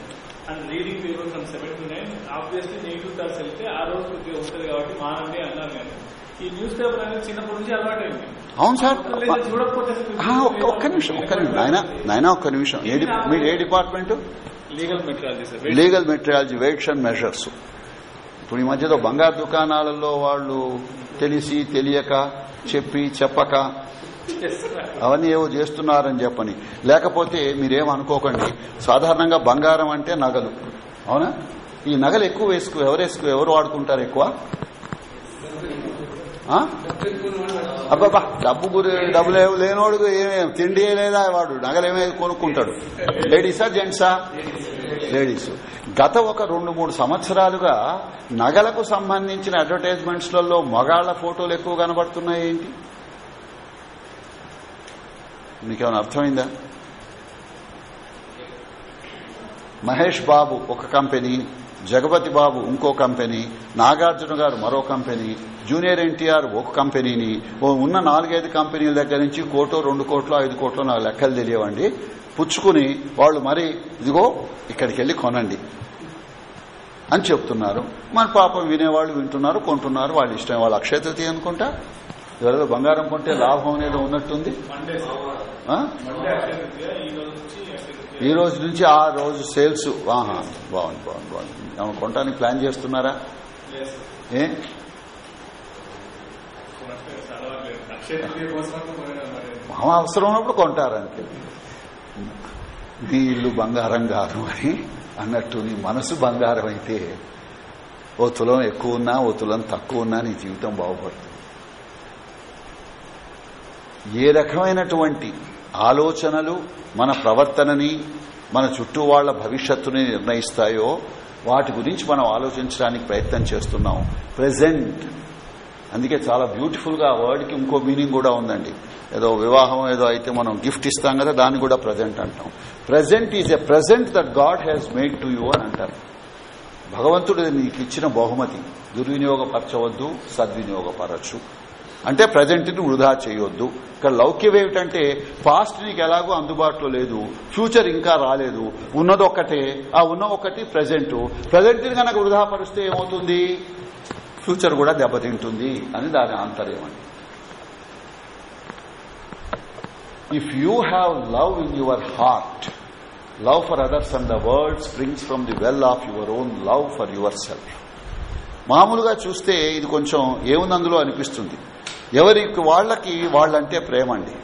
and reading paper from seven to nine obviously negative thoughts వెళ్తే ఆ రోజు ఉంటుంది కాబట్టి మానండి అన్నాను నేను ఈ న్యూస్ పేపర్ అనేది చిన్నప్పటి నుంచి అలవాటైంది.
అవును సార్. ఒక్క నిమిషం ఒక్క నిమిషం. నాయన నాయన ఒక్క నిమిషం. మీరు ఏ department?
Legal material sir.
Legal meteorology weights and measures. ఇప్పుడు ఈ మధ్యలో బంగారు దుకాణాలలో వాళ్ళు తెలిసి తెలియక చెప్పి చెప్పక అవన్నీ ఏవో చేస్తున్నారని చెప్పని. లేకపోతే మీరేం అనుకోకండి. సాధారణంగా బంగారం అంటే నగలు. అవునా? ఈ నగలు ఎక్కువ వేసుకు ఎవరు వేసుకు ఎవరు వాడుకుంటారు ఎక్కువ? అబ్బాబా డబ్బు గురి డబ్బులు ఏమి లేనోడు ఏమేమి తిండి లేదా వాడు నగలేమే కొనుక్కుంటాడు. లేడీసా జెంట్సా లేడీస్ గత ఒక రెండు మూడు సంవత్సరాలుగా నగలకు సంబంధించిన అడ్వర్టైజ్మెంట్స్లలో మగాళ్ళ ఫోటోలు ఎక్కువ కనబడుతున్నాయి ఏంటి? మీకేమైనా అర్థమైందా? మహేష్ బాబు ఒక కంపెనీ జగపతి బాబు ఇంకో కంపెనీ నాగార్జున గారు మరో కంపెనీ జూనియర్ ఎన్టీఆర్ ఒక కంపెనీని ఓ ఉన్న నాలుగైదు కంపెనీల దగ్గర నుంచి కోటో రెండు కోట్లు ఐదు కోట్లు నాకు లెక్కలు తెలియవండి. పుచ్చుకుని వాళ్ళు మరి ఇదిగో ఇక్కడికి వెళ్ళి కొనండి అని చెప్తున్నారు. మన పాపం వినేవాళ్ళు వింటున్నారు కొంటున్నారు వాళ్ళ ఇష్టం వాళ్ళ అక్షయ తృతీయ అనుకుంటా. ఎవరో బంగారం కొంటే లాభం అనేది ఉన్నట్టుంది.
ఈ రోజు నుంచి
ఆ రోజు సేల్స్ ఆహా బాగుంది బాగుంది బాగుంది. కొనడానికి ప్లాన్ చేస్తున్నారా? ఏ?
మనం
మా అవసరం ఉన్నప్పుడు కొంటారంతే నీ ఇల్లు బంగారం కాదు అని అన్నట్టు నీ మనసు బంగారం అయితే ఓ తులం ఎక్కువ ఉన్నా ఓ తులం తక్కువ ఉన్నా నీ జీవితం బాగుపడుతుంది. ఏ రకమైనటువంటి ఆలోచనలు మన ప్రవర్తనని మన చుట్టూ వాళ్ళ భవిష్యత్తుని నిర్ణయిస్తాయో వాటి గురించి మనం ఆలోచించడానికి ప్రయత్నం చేస్తున్నాం. ప్రెజెంట్ అందుకే చాలా బ్యూటిఫుల్గా ఆ వర్డ్కి ఇంకో మీనింగ్ కూడా ఉందండి. ఏదో వివాహం ఏదో అయితే మనం గిఫ్ట్ ఇస్తాం కదా దాన్ని కూడా ప్రజెంట్ అంటాం. Present is a present that God has made to you అని అంటారు. భగవంతుడు నీకు ఇచ్చిన బహుమతి దుర్వినియోగపరచవద్దు సద్వినియోగపరచు. అంటే ప్రజెంట్ని వృధా చేయొద్దు. ఇక్కడ లౌక్యం ఏమిటంటే పాస్ట్ నీకు ఎలాగో అందుబాటులో లేదు ఫ్యూచర్ ఇంకా రాలేదు ఉన్నదొక్కటే ఆ ఉన్న ఒకటి ప్రజెంట్ ప్రజెంట్ని కనుక వృధా పరిస్తే ఏమవుతుంది? ఫ్యూచర్ కూడా దెబ్బతింటుంది అని దాని ఆంతర్యం అండి. If you have love in your heart love for others and the word springs from the well of your own love for yourself మామూలుగా చూస్తే ఇది కొంచెం ఏముంది అందులో అనిపిస్తుంది. ఎవరికి వాళ్ళకి వాళ్ళంటే ప్రేమ అండి.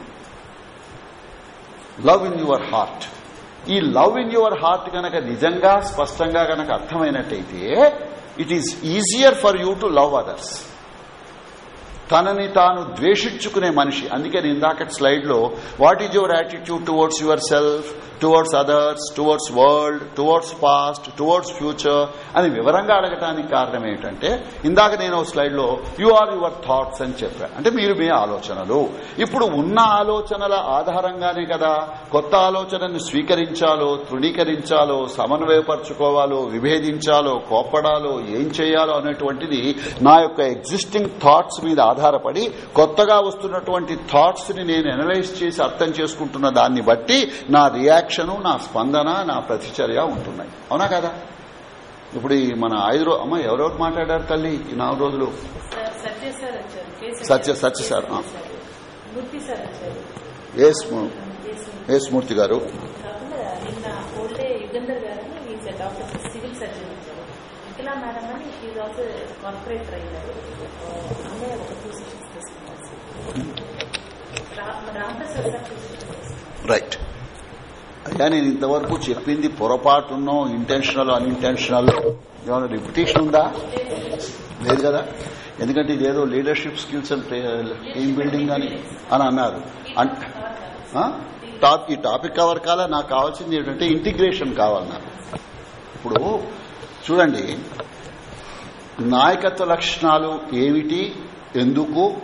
లవ్ ఇన్ యువర్ హార్ట్ ఈ లవ్ ఇన్ యువర్ హార్ట్ కనుక నిజంగా స్పష్టంగా కనుక అర్థమైనట్టయితే it is easier for you to love others. తనని తాను ద్వేషించుకునే మనిషి. అందుకే ఇందాక స్లైడ్లో what is your attitude towards yourself towards others towards world towards past towards future అని వివరంగా అడగటానికి కారణం ఏంటంటే ఇందాక నేను స్లైడ్లో యు ఆర్ యువర్ థాట్స్ అని చెప్పాను అంటే మీరు మీ ఆలోచనలు. ఇప్పుడు ఉన్న ఆలోచనల ఆధారంగానే కదా కొత్త ఆలోచనను స్వీకరించాలో తృణీకరించాలో సమన్వయపరచుకోవాలో విభేదించాలో కోపడాలో ఏం చేయాలో అనేటువంటిది నా యొక్క ఎగ్జిస్టింగ్ థాట్స్ మీద ఆధారపడి కొత్తగా వస్తున్నటువంటి థాట్స్ని నేను అనలైజ్ చేసి అర్థం చేసుకుంటున్న దాన్ని బట్టి నా రియాక్షన్ నా స్పందన నా ప్రతిచర్య ఉంటున్నాయి. అవునా కదా? ఇప్పుడు ఈ మన ఐదు రోజు అమ్మ ఎవరెవరు మాట్లాడారు తల్లి ఈ నాలుగు రోజులు?
సత్య
సత్య సార్ ఆ.
మూర్తి సార్ వచ్చారు.
ఎస్ ము- ఎస్ మూర్తి గారు.
మేడం అని ఈజ్ ఆల్సో కార్పొరేటర్ అన్నీ ఒక టూ సెషన్స్ తీసుకున్నారు Ramaprasad sir two sessions
right అయ్యా నేను ఇంతవరకు చెప్పింది పొరపాటున్నో ఇంటెన్షనల్ అన్ఇంటెన్షనల్ ఏమైనా రిపిటేషన్ ఉందా? లేదు కదా? ఎందుకంటే ఇదేదో leadership skills and team building అని అని అన్నారు. టాప్ ఈ టాపిక్ కవర్ కాలా నాకు కావాల్సింది ఏంటంటే ఇంటిగ్రేషన్ కావాలి నాకు ఇప్పుడు చూడండి నాయకత్వ లక్షణాలు ఏమిటి? ఎందుకు?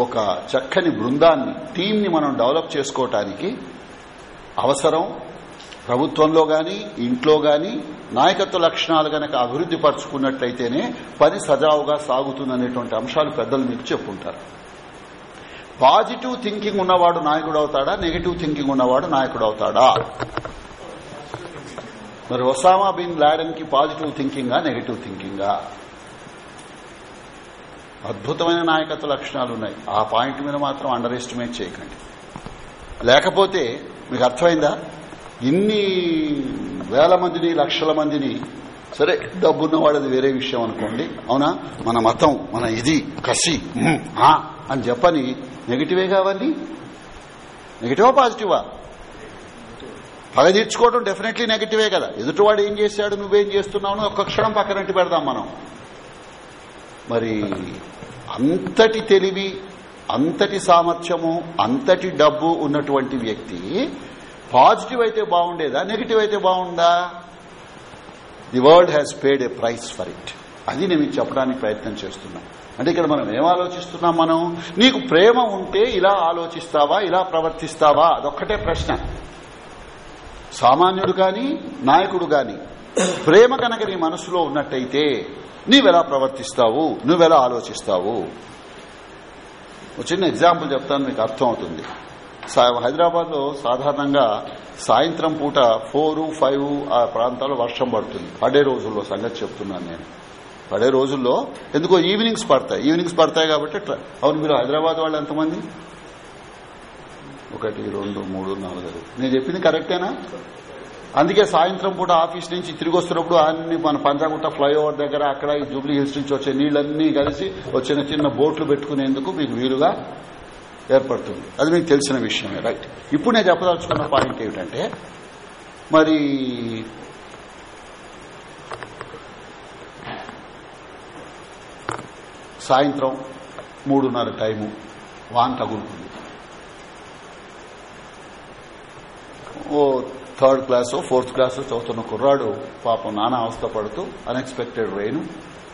ఒక చక్కని బృందాన్ని టీంని మనం డెవలప్ చేసుకోవటానికి అవసరం. ప్రభుత్వంలో గాని ఇంట్లో గాని నాయకత్వ లక్షణాలు గనక అభివృద్ది పరుచుకున్నట్లయితేనే పని సజావుగా సాగుతుందనేటువంటి అంశాలు పెద్దలు మీకు చెప్పుంటారు. పాజిటివ్ థింకింగ్ ఉన్నవాడు నాయకుడు అవుతాడా? నెగిటివ్ థింకింగ్ ఉన్నవాడు నాయకుడు అవుతాడా? మరి ఒసామా బిన్ లాడన్కి పాజిటివ్ థింకింగా నెగిటివ్ థింకింగా? అద్భుతమైన నాయకత్వ లక్షణాలు ఉన్నాయి. ఆ పాయింట్ మీద మాత్రం అండర్ ఎస్టిమేట్ చేయకండి. లేకపోతే మీకు అర్థమైందా? ఇన్ని వేల మందిని లక్షల మందిని సరే డబ్బున్నవాడు అది వేరే విషయం అనుకోండి. అవునా? మన మతం మన ఇది కసి అని చెప్పని నెగిటివే కావాలి నెగిటివా పాజిటివా పగ తీర్చుకోవడం డెఫినెట్లీ నెగిటివే కదా. ఎదుటివాడు ఏం చేశాడు నువ్వేం చేస్తున్నావు అని ఒక్క క్షణం పక్కనంటి పెడదాం మనం. మరి అంతటి తెలివి అంతటి సామర్థ్యము అంతటి డబ్బు ఉన్నటువంటి వ్యక్తి పాజిటివ్ అయితే బాగుండేదా నెగిటివ్ అయితే బాగుందా? The world has paid a price for it. అది నేను చెప్పడానికి ప్రయత్నం చేస్తున్నా. అంటే ఇక్కడ మనం ఏం ఆలోచిస్తున్నాం మనం? నీకు ప్రేమ ఉంటే ఇలా ఆలోచిస్తావా ఇలా ప్రవర్తిస్తావా? అదొక్కటే ప్రశ్న. సామాన్యుడు కాని నాయకుడు కాని ప్రేమ కనుక నీ మనసులో ఉన్నట్టయితే నీవెలా ప్రవర్తిస్తావు? నువ్వెలా ఆలోచిస్తావు? ఒక చిన్న ఎగ్జాంపుల్ చెప్తాను మీకు అర్థం అవుతుంది హైదరాబాద్లో సాధారణంగా సాయంత్రం పూట ఫోర్ ఫైవ్ ఆ ప్రాంతాల్లో వర్షం పడుతుంది. పడే రోజుల్లో సంగతి చెప్తున్నాను నేను. పడే రోజుల్లో ఎందుకో ఈవినింగ్స్ పడతాయి. ఈవినింగ్స్ పడతాయి కాబట్టి అవును మీరు హైదరాబాద్ వాళ్ళు ఎంతమంది? ఒకటి రెండు మూడు నాలుగు నేను చెప్పింది కరెక్టేనా? అందుకే సాయంత్రం పూట ఆఫీస్ నుంచి తిరిగి వస్తున్నప్పుడు అన్ని మన పంజాగుట్ట ఫ్లైఓవర్ దగ్గర అక్కడ ఈ జూబ్లీ హిల్స్ నుంచి వచ్చే నీళ్ళన్నీ కలిసి వచ్చిన చిన్న చిన్న బోట్లు పెట్టుకునేందుకు మీకు వీలుగా ఏర్పడుతుంది. అది మీకు తెలిసిన విషయమే రైట్ ఇప్పుడు నేను చెప్పదలుచుకున్న పాయింట్ ఏమిటంటే మరి సాయంత్రం మూడున్నర టైము వాన్ తగులుతుంది. ఓ థర్డ్ క్లాసు ఫోర్త్ క్లాసు చదువుతున్న కుర్రాడు పాపం నానా అవస్థ పడుతూ అన్ఎక్స్పెక్టెడ్ రెయిన్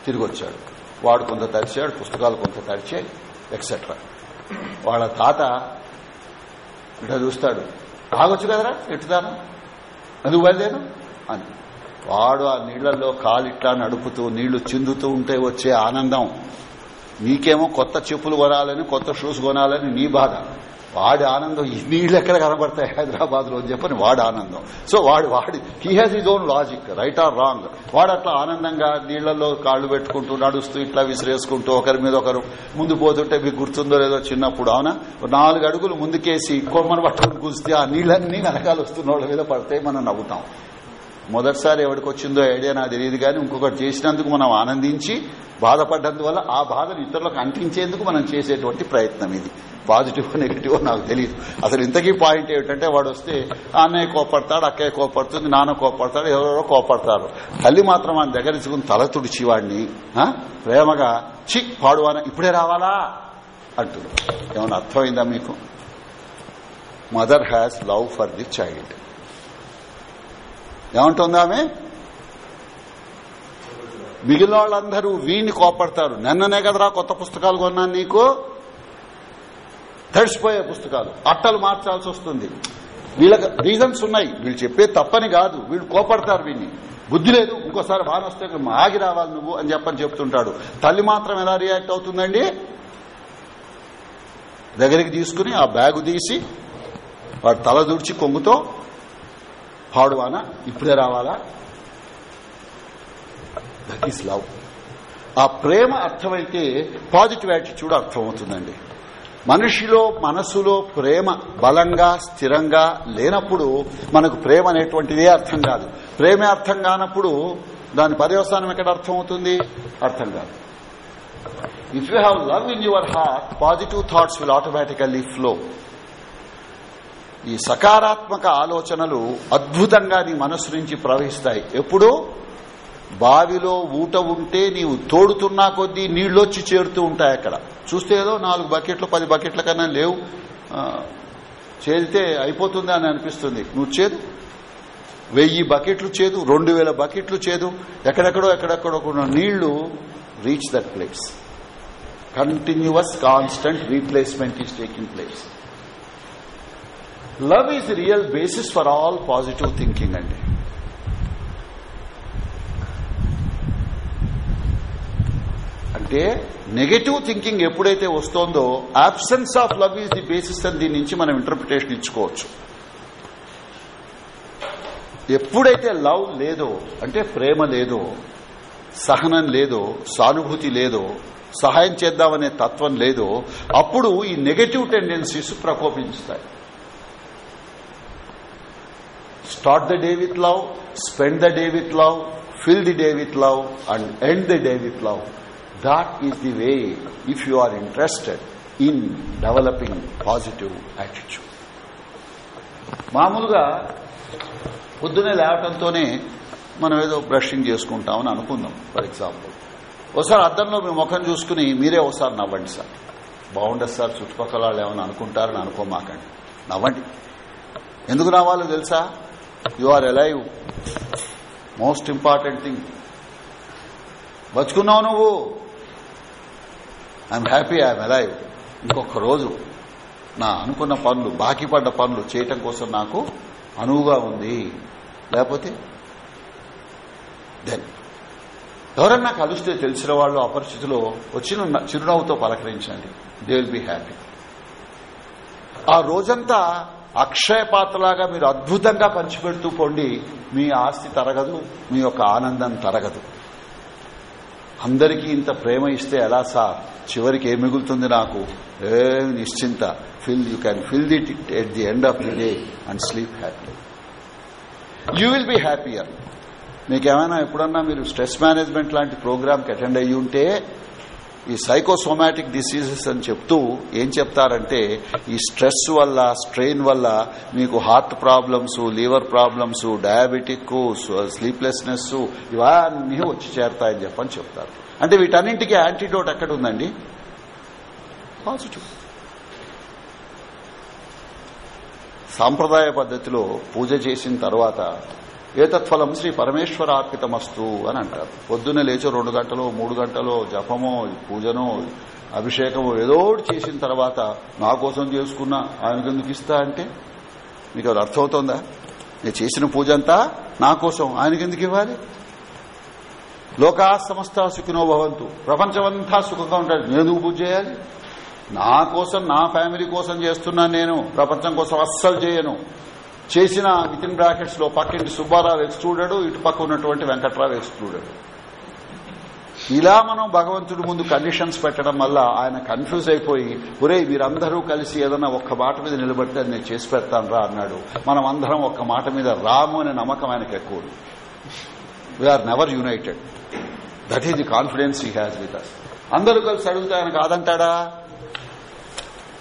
తిరిగి వచ్చాడు వాడు కొంత తడిచాడు పుస్తకాలు కొంత తడిచాయి ఎక్సెట్రా వాళ్ళ తాత ఇట్లా చూస్తాడు రాగొచ్చు కదరా ఎట్టుదానా ఎందుకు బయలుదేరు? అని. వాడు ఆ నీళ్ళలో కాలు ఇట్లా నడుపుతూ నీళ్ళు చిందుతూ ఉంటే వచ్చే ఆనందం నీకేమో కొత్త చెప్పులు కొనాలని కొత్త షూస్ కొనాలని నీ బాధ. వాడి ఆనందం ఈ ఎక్కడ కనబడతాయి హైదరాబాద్లో అని చెప్పని వాడి ఆనందం. సో వాడు వాడి he has his own logic right or wrong వాడు అట్లా ఆనందంగా నీళ్ళలో కాళ్ళు పెట్టుకుంటూ నడుస్తూ ఇట్లా విసిరేసుకుంటూ ఒకరి మీద ఒకరు ముందు పోతుంటే మీకు గుర్తుందో లేదో చిన్నప్పుడు అవునా? నాలుగు అడుగులు ముందుకేసి కొమ్మను పట్టుకుని కూస్తే ఆ నీళ్ళన్నీ వెనకాల వస్తున్న వాళ్ళ మీద పడతాయి మనం నవ్వుతాం. మొదటిసారి ఎవరికి వచ్చిందో ఐడియా నాకు తెలియదు కానీ ఇంకొకటి చేసినందుకు మనం ఆనందించి బాధపడ్డందువల్ల ఆ బాధను ఇతరులకు అంటించేందుకు మనం చేసేటువంటి ప్రయత్నం ఇది. పాజిటివ్ నెగిటివ్ నాకు తెలియదు అసలు ఇంతకీ పాయింట్ ఏమిటంటే వాడు వస్తే అన్నయ్య కోపడతాడు అక్కయ్య కోపడుతుంది నాన్న కోపడతాడు ఎవరెవరో కోపడతారు. తల్లి మాత్రం ఆయన దగ్గర ఇచ్చుకుని తల తుడిచి వాడిని ప్రేమగా చి పాడువాన ఇప్పుడే రావాలా? అంటుంది. ఏమైనా అర్థమైందా మీకు? Mother has love for the child ఏమంటుంది ఆమె? మిగిలిన వాళ్ళందరూ వీణ్ణి కోపడతారు. నిన్ననే కదరా కొత్త పుస్తకాలు కొన్నాను నీకు? తడిసిపోయే పుస్తకాలు. అట్టలు మార్చాల్సి వస్తుంది. వీళ్ళకి రీజన్స్ ఉన్నాయి. వీళ్ళు చెప్పే తప్పని కాదు. వీళ్ళు కోపడతారు వీడిని బుద్ధి లేదు. ఇంకోసారి బాగా వస్తే ఆగి రావాలి నువ్వు అని చెప్పని చెప్తుంటాడు. తల్లి మాత్రం ఎలా రియాక్ట్ అవుతుందండి? దగ్గరికి తీసుకుని ఆ బ్యాగు తీసి వాడు తల దూడ్చి కొంగుతో పాడువానా ఇప్పుడే రావాలా? దట్ ఈస్ లవ్ ఆ ప్రేమ అర్థమైతే పాజిటివ్ యాటిట్యూడ్ అర్థమవుతుందండి. మనిషిలో మనసులో ప్రేమ బలంగా స్థిరంగా లేనప్పుడు మనకు ప్రేమ అనేటువంటిదే అర్థం కాదు. ప్రేమే అర్థం కానప్పుడు దాని పర్యవసానం ఎక్కడ అర్థం అవుతుంది అర్థం కాదు. If you have love in your heart positive thoughts will automatically flow ఈ సకారాత్మక ఆలోచనలు అద్భుతంగా నీ మనస్సు నుంచి ప్రవహిస్తాయి. ఎప్పుడు? బావిలో ఊట ఉంటే నీవు తోడుతున్నా కొద్దీ నీళ్ళొచ్చి చేరుతూ ఉంటాయి అక్కడ. చూస్తే ఏదో నాలుగు బకెట్లు పది బకెట్ల కన్నా లేవు. చేరితే అయిపోతుంది అని అనిపిస్తుంది. నువ్వు చేదు. వెయ్యి బకెట్లు చేదు రెండు వేల బకెట్లు చేదు. ఎక్కడెక్కడో ఎక్కడెక్కడో నీళ్ళు reach that place continues constant replacement is taking place love is real basis for all positive thinking అండి. అంటే నెగటివ్ థింకింగ్ ఎప్పుడైతే వస్తోందో absence of love is the basis అని దీని నుంచి మనం ఇంటర్ప్రిటేషన్ ఇచ్చుకోవచ్చు. ఎప్పుడైతే లవ్ లేదో అంటే ప్రేమ లేదో సహనం లేదో సానుభూతి లేదో సహాయం చేద్దామనే తత్వం లేదో అప్పుడు ఈ negative tendencies ప్రకోపించుతాయి. Start the day with love spend the day with love fill the day with love and end the day with love That is the way if you are interested in developing positive attitude. మామూలుగా పొద్దునే లేవటంతోనే మనం ఏదో brushing చేసుకుంటామని అనుకుందాం for example ఒకసారి అద్దంలో మీ ముఖం చూసుకుని మీరే ఒకసారి నవ్వండి సార్. బాగుండదు సార్ చుట్టుపక్కల వాళ్ళు ఏమైనా అనుకుంటారని అనుకోమాకండి. నవ్వండి. ఎందుకు నవ్వాలో తెలుసా? You are alive most important thing బతుకున్నావు నువ్వు. ఐఎమ్ హ్యాపీ ఐఎమ్ అలైవ్ ఇంకొక రోజు నా అనుకున్న పనులు బాకీ పడ్డ పనులు చేయటం కోసం నాకు అనువుగా ఉంది. లేకపోతే దెన్ ఎవరన్నా కలిస్తే తెలిసిన వాళ్ళు అపరిస్థితిలో వచ్చిన చిరునవ్వుతో పలకరించండి. దే విల్ బి హ్యాపీ ఆ రోజంతా అక్షయ పాత్రలాగా మీరు అద్భుతంగా పంచిపెడుతూ పోండి. మీ ఆస్తి తరగదు మీ యొక్క ఆనందం తరగదు. అందరికీ ఇంత ప్రేమ ఇస్తే ఎలా సార్? చివరికి ఏం మిగులుతుంది నాకు? ఏ నిశ్చింత. Fill you can fill the at the end of the day and sleep happy you will be happier మీకేమైనా ఎప్పుడన్నా మీరు స్ట్రెస్ మేనేజ్మెంట్ లాంటి ప్రోగ్రామ్కి అటెండ్ అయ్యి ఉంటే ఈ సైకోసోమాటిక్ డిసీజెస్ అని చెప్తూ ఏం చెప్తారంటే ఈ స్ట్రెస్ వల్ల స్ట్రెయిన్ వల్ల మీకు heart problems liver problems diabetic sleeplessness ఇవన్నీ వచ్చి చేరతాయని చెప్పని చెప్తారు. అంటే వీటన్నింటికి యాంటీడోట్ ఎక్కడ ఉందండి పాజిటివ్. సాంప్రదాయ పద్ధతిలో పూజ చేసిన తర్వాత ఏతత్ఫలం శ్రీ పరమేశ్వరార్పితమస్తు అని అంటారు. పొద్దున్నే లేచో రెండు గంటలో మూడు గంటలో జపమో పూజనో అభిషేకమో ఏదో చేసిన తర్వాత నా కోసం చేసుకున్నా ఆయనకు ఎందుకు ఇస్తా అంటే మీకు అది అర్థమవుతోందా? నేను చేసిన పూజ అంతా నా కోసం ఆయనకి ఎందుకు ఇవ్వాలి? లోకా సమస్త సుఖినో భవంతు. ప్రపంచమంతా సుఖంగా ఉంటాడు. నేను పూజ చేయాలి? నా కోసం నా ఫ్యామిలీ కోసం చేస్తున్నాను నేను. ప్రపంచం కోసం అస్సలు చేయను. చేసిన విత్ ఇన్ బ్రాకెట్స్లో పక్కింటి సుబ్బారావు ఎక్స్క్లూడెడ్ ఇటు పక్క ఉన్నటువంటి వెంకట్రావు ఎక్స్క్లూడెడ్ ఇలా మనం భగవంతుడి ముందు కండిషన్స్ పెట్టడం వల్ల ఆయన కన్ఫ్యూజ్ అయిపోయి ఒరే మీరందరూ కలిసి ఏదైనా ఒక్క మాట మీద నిలబడితే అది నేను చేసి పెడతాను రా అన్నాడు. మనం అందరం ఒక్క మాట మీద రాము అనే నమ్మకం ఆయనకు ఎక్కువ we're never united that is the confidence he has with us అందరూ కలిసి అడుగుతా ఆయన కాదంటాడా?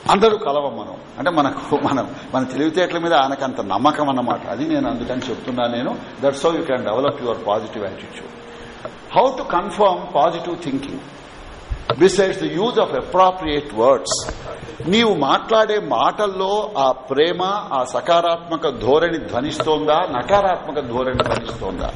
అందరూ కలవం మనం. అంటే మనకు మనం మన తెలివితేటల మీద ఆయనకంత నమ్మకం అన్నమాట. అది నేను అందుకని చెప్తున్నా నేను. That's how you can develop your positive attitude how to confirm positive thinking besides the use of appropriate words నీవు మాట్లాడే మాటల్లో ఆ ప్రేమ ఆ సకారాత్మక ధోరణి ధ్వనిస్తోందా? నకారాత్మక ధోరణి ధ్వనిస్తోందా?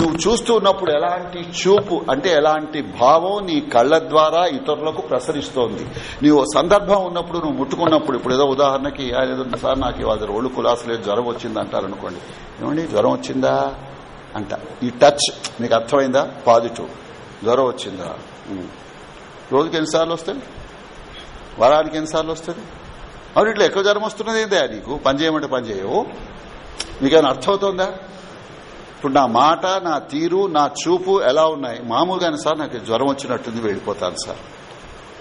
నువ్వు చూస్తూ ఉన్నప్పుడు ఎలాంటి చూపు అంటే ఎలాంటి భావం నీ కళ్ళ ద్వారా ఇతరులకు ప్రసరిస్తోంది. నీవు సందర్భం ఉన్నప్పుడు నువ్వు ముట్టుకున్నప్పుడు ఇప్పుడు ఏదో ఉదాహరణకి ఆయన సార్ నాకు ఇవాళ ఒళ్ళు కులాసలేదు జ్వరం వచ్చింది అంటారు అనుకోండి. ఏమండి జ్వరం వచ్చిందా? అంట. ఈ టచ్ మీకు అర్థమైందా? పాజిటివ్. జ్వరం వచ్చిందా? రోజుకి ఎన్నిసార్లు వస్తాయి? వారానికి ఎన్నిసార్లు వస్తుంది మరి ఇట్లా ఎక్కువ జ్వరం వస్తున్నది ఏందా నీకు పని చేయమంటే పని చేయవు. నీకేమైనా అర్థమవుతోందా? ఇప్పుడు నా మాట నా తీరు నా చూపు ఎలా ఉన్నాయి? మామూలుగానే సార్ నాకు జ్వరం వచ్చినట్టుంది వెళ్ళిపోతాను సార్.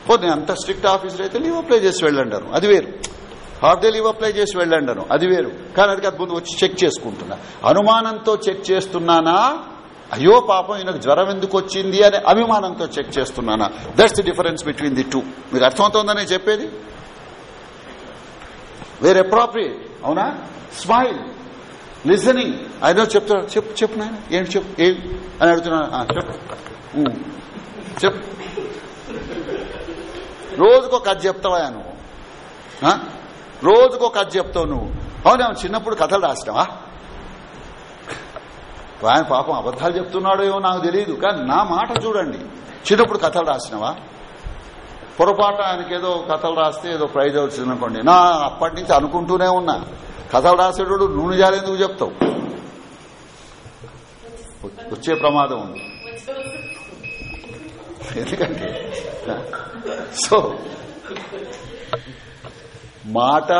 పోతే అంత స్ట్రిక్ట్ ఆఫీసర్ అయితే లీవ్ అప్లై చేసి వెళ్ళండాను. అది వేరు. హాఫ్ డే లీవ్ అప్లై చేసి వెళ్ళండాను. అది వేరు. కానీ అది ముందు వచ్చి చెక్ చేసుకుంటున్నా. అనుమానంతో చెక్ చేస్తున్నానా? అయ్యో పాపం ఈయనకు జ్వరం ఎందుకు వచ్చింది అనే అభిమానంతో చెక్ చేస్తున్నానా? That's the difference between the two మీకు అర్థమవుతోందని చెప్పేది? వేర్ అప్రాప్రియేట్ అవునా? స్మైల్ లిసనింగ్ ఆయన చెప్తాడు చెప్పు చెప్పు నాయన. ఏంటి చెప్పు? ఏం? అని అడుగుతున్నాను. చెప్పు. చెప్పు. రోజుకో కథ చెప్తావా నువ్వు? రోజుకో కథ చెప్తావు నువ్వు? అవునా? చిన్నప్పుడు కథలు రాసినావా? ఆయన పాపం అబద్దాలు చెప్తున్నాడో ఏమో నాకు తెలియదు కానీ నా మాట చూడండి. చిన్నప్పుడు కథలు రాసినవా? పొరపాటు ఆయనకేదో కథలు రాస్తే ఏదో ప్రైజ్ వచ్చిందనుకోండి నా అప్పటి నుంచి అనుకుంటూనే ఉన్నా. కథలు రాసేటోడు నూనె జాలేందుకు చెప్తావు? వచ్చే ప్రమాదం ఉంది. ఎందుకంటే? సో మాట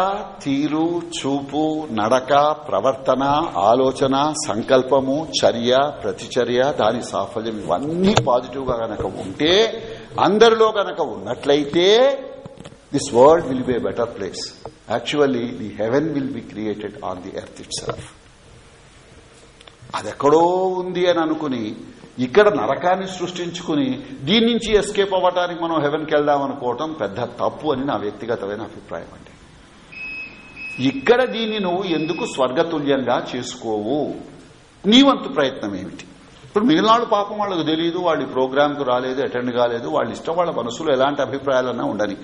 తీరు చూపు నడక ప్రవర్తన ఆలోచన సంకల్పము చర్య ప్రతిచర్య దాని సాఫల్యం ఇవన్నీ పాజిటివ్గా గనక ఉంటే అందరిలో గనక ఉన్నట్లయితే this world will be a better place actually the heaven will be created on the earth itself అదెక్కడో ఉంది అని అనుకుని ఇక్కడ నరకాన్ని సృష్టించుకుని దీని నుంచి ఎస్కేప్ అవ్వటానికి మనం హెవెన్కి వెళ్దాం అనుకోవటం పెద్ద తప్పు అని నా వ్యక్తిగతమైన అభిప్రాయం అండి. ఇక్కడ దీన్ని నువ్వు ఎందుకు స్వర్గతుల్యంగా చేసుకోవు? నీ వంతు ప్రయత్నం ఏమిటి ఇప్పుడు మిగిలిన వాళ్ళు పాపం వాళ్ళకు తెలియదు వాళ్ళు ప్రోగ్రాంకు రాలేదు అటెండ్ కాలేదు వాళ్ళ ఇష్టం వాళ్ళ మనసులో ఎలాంటి అభిప్రాయాలన్నా ఉండని.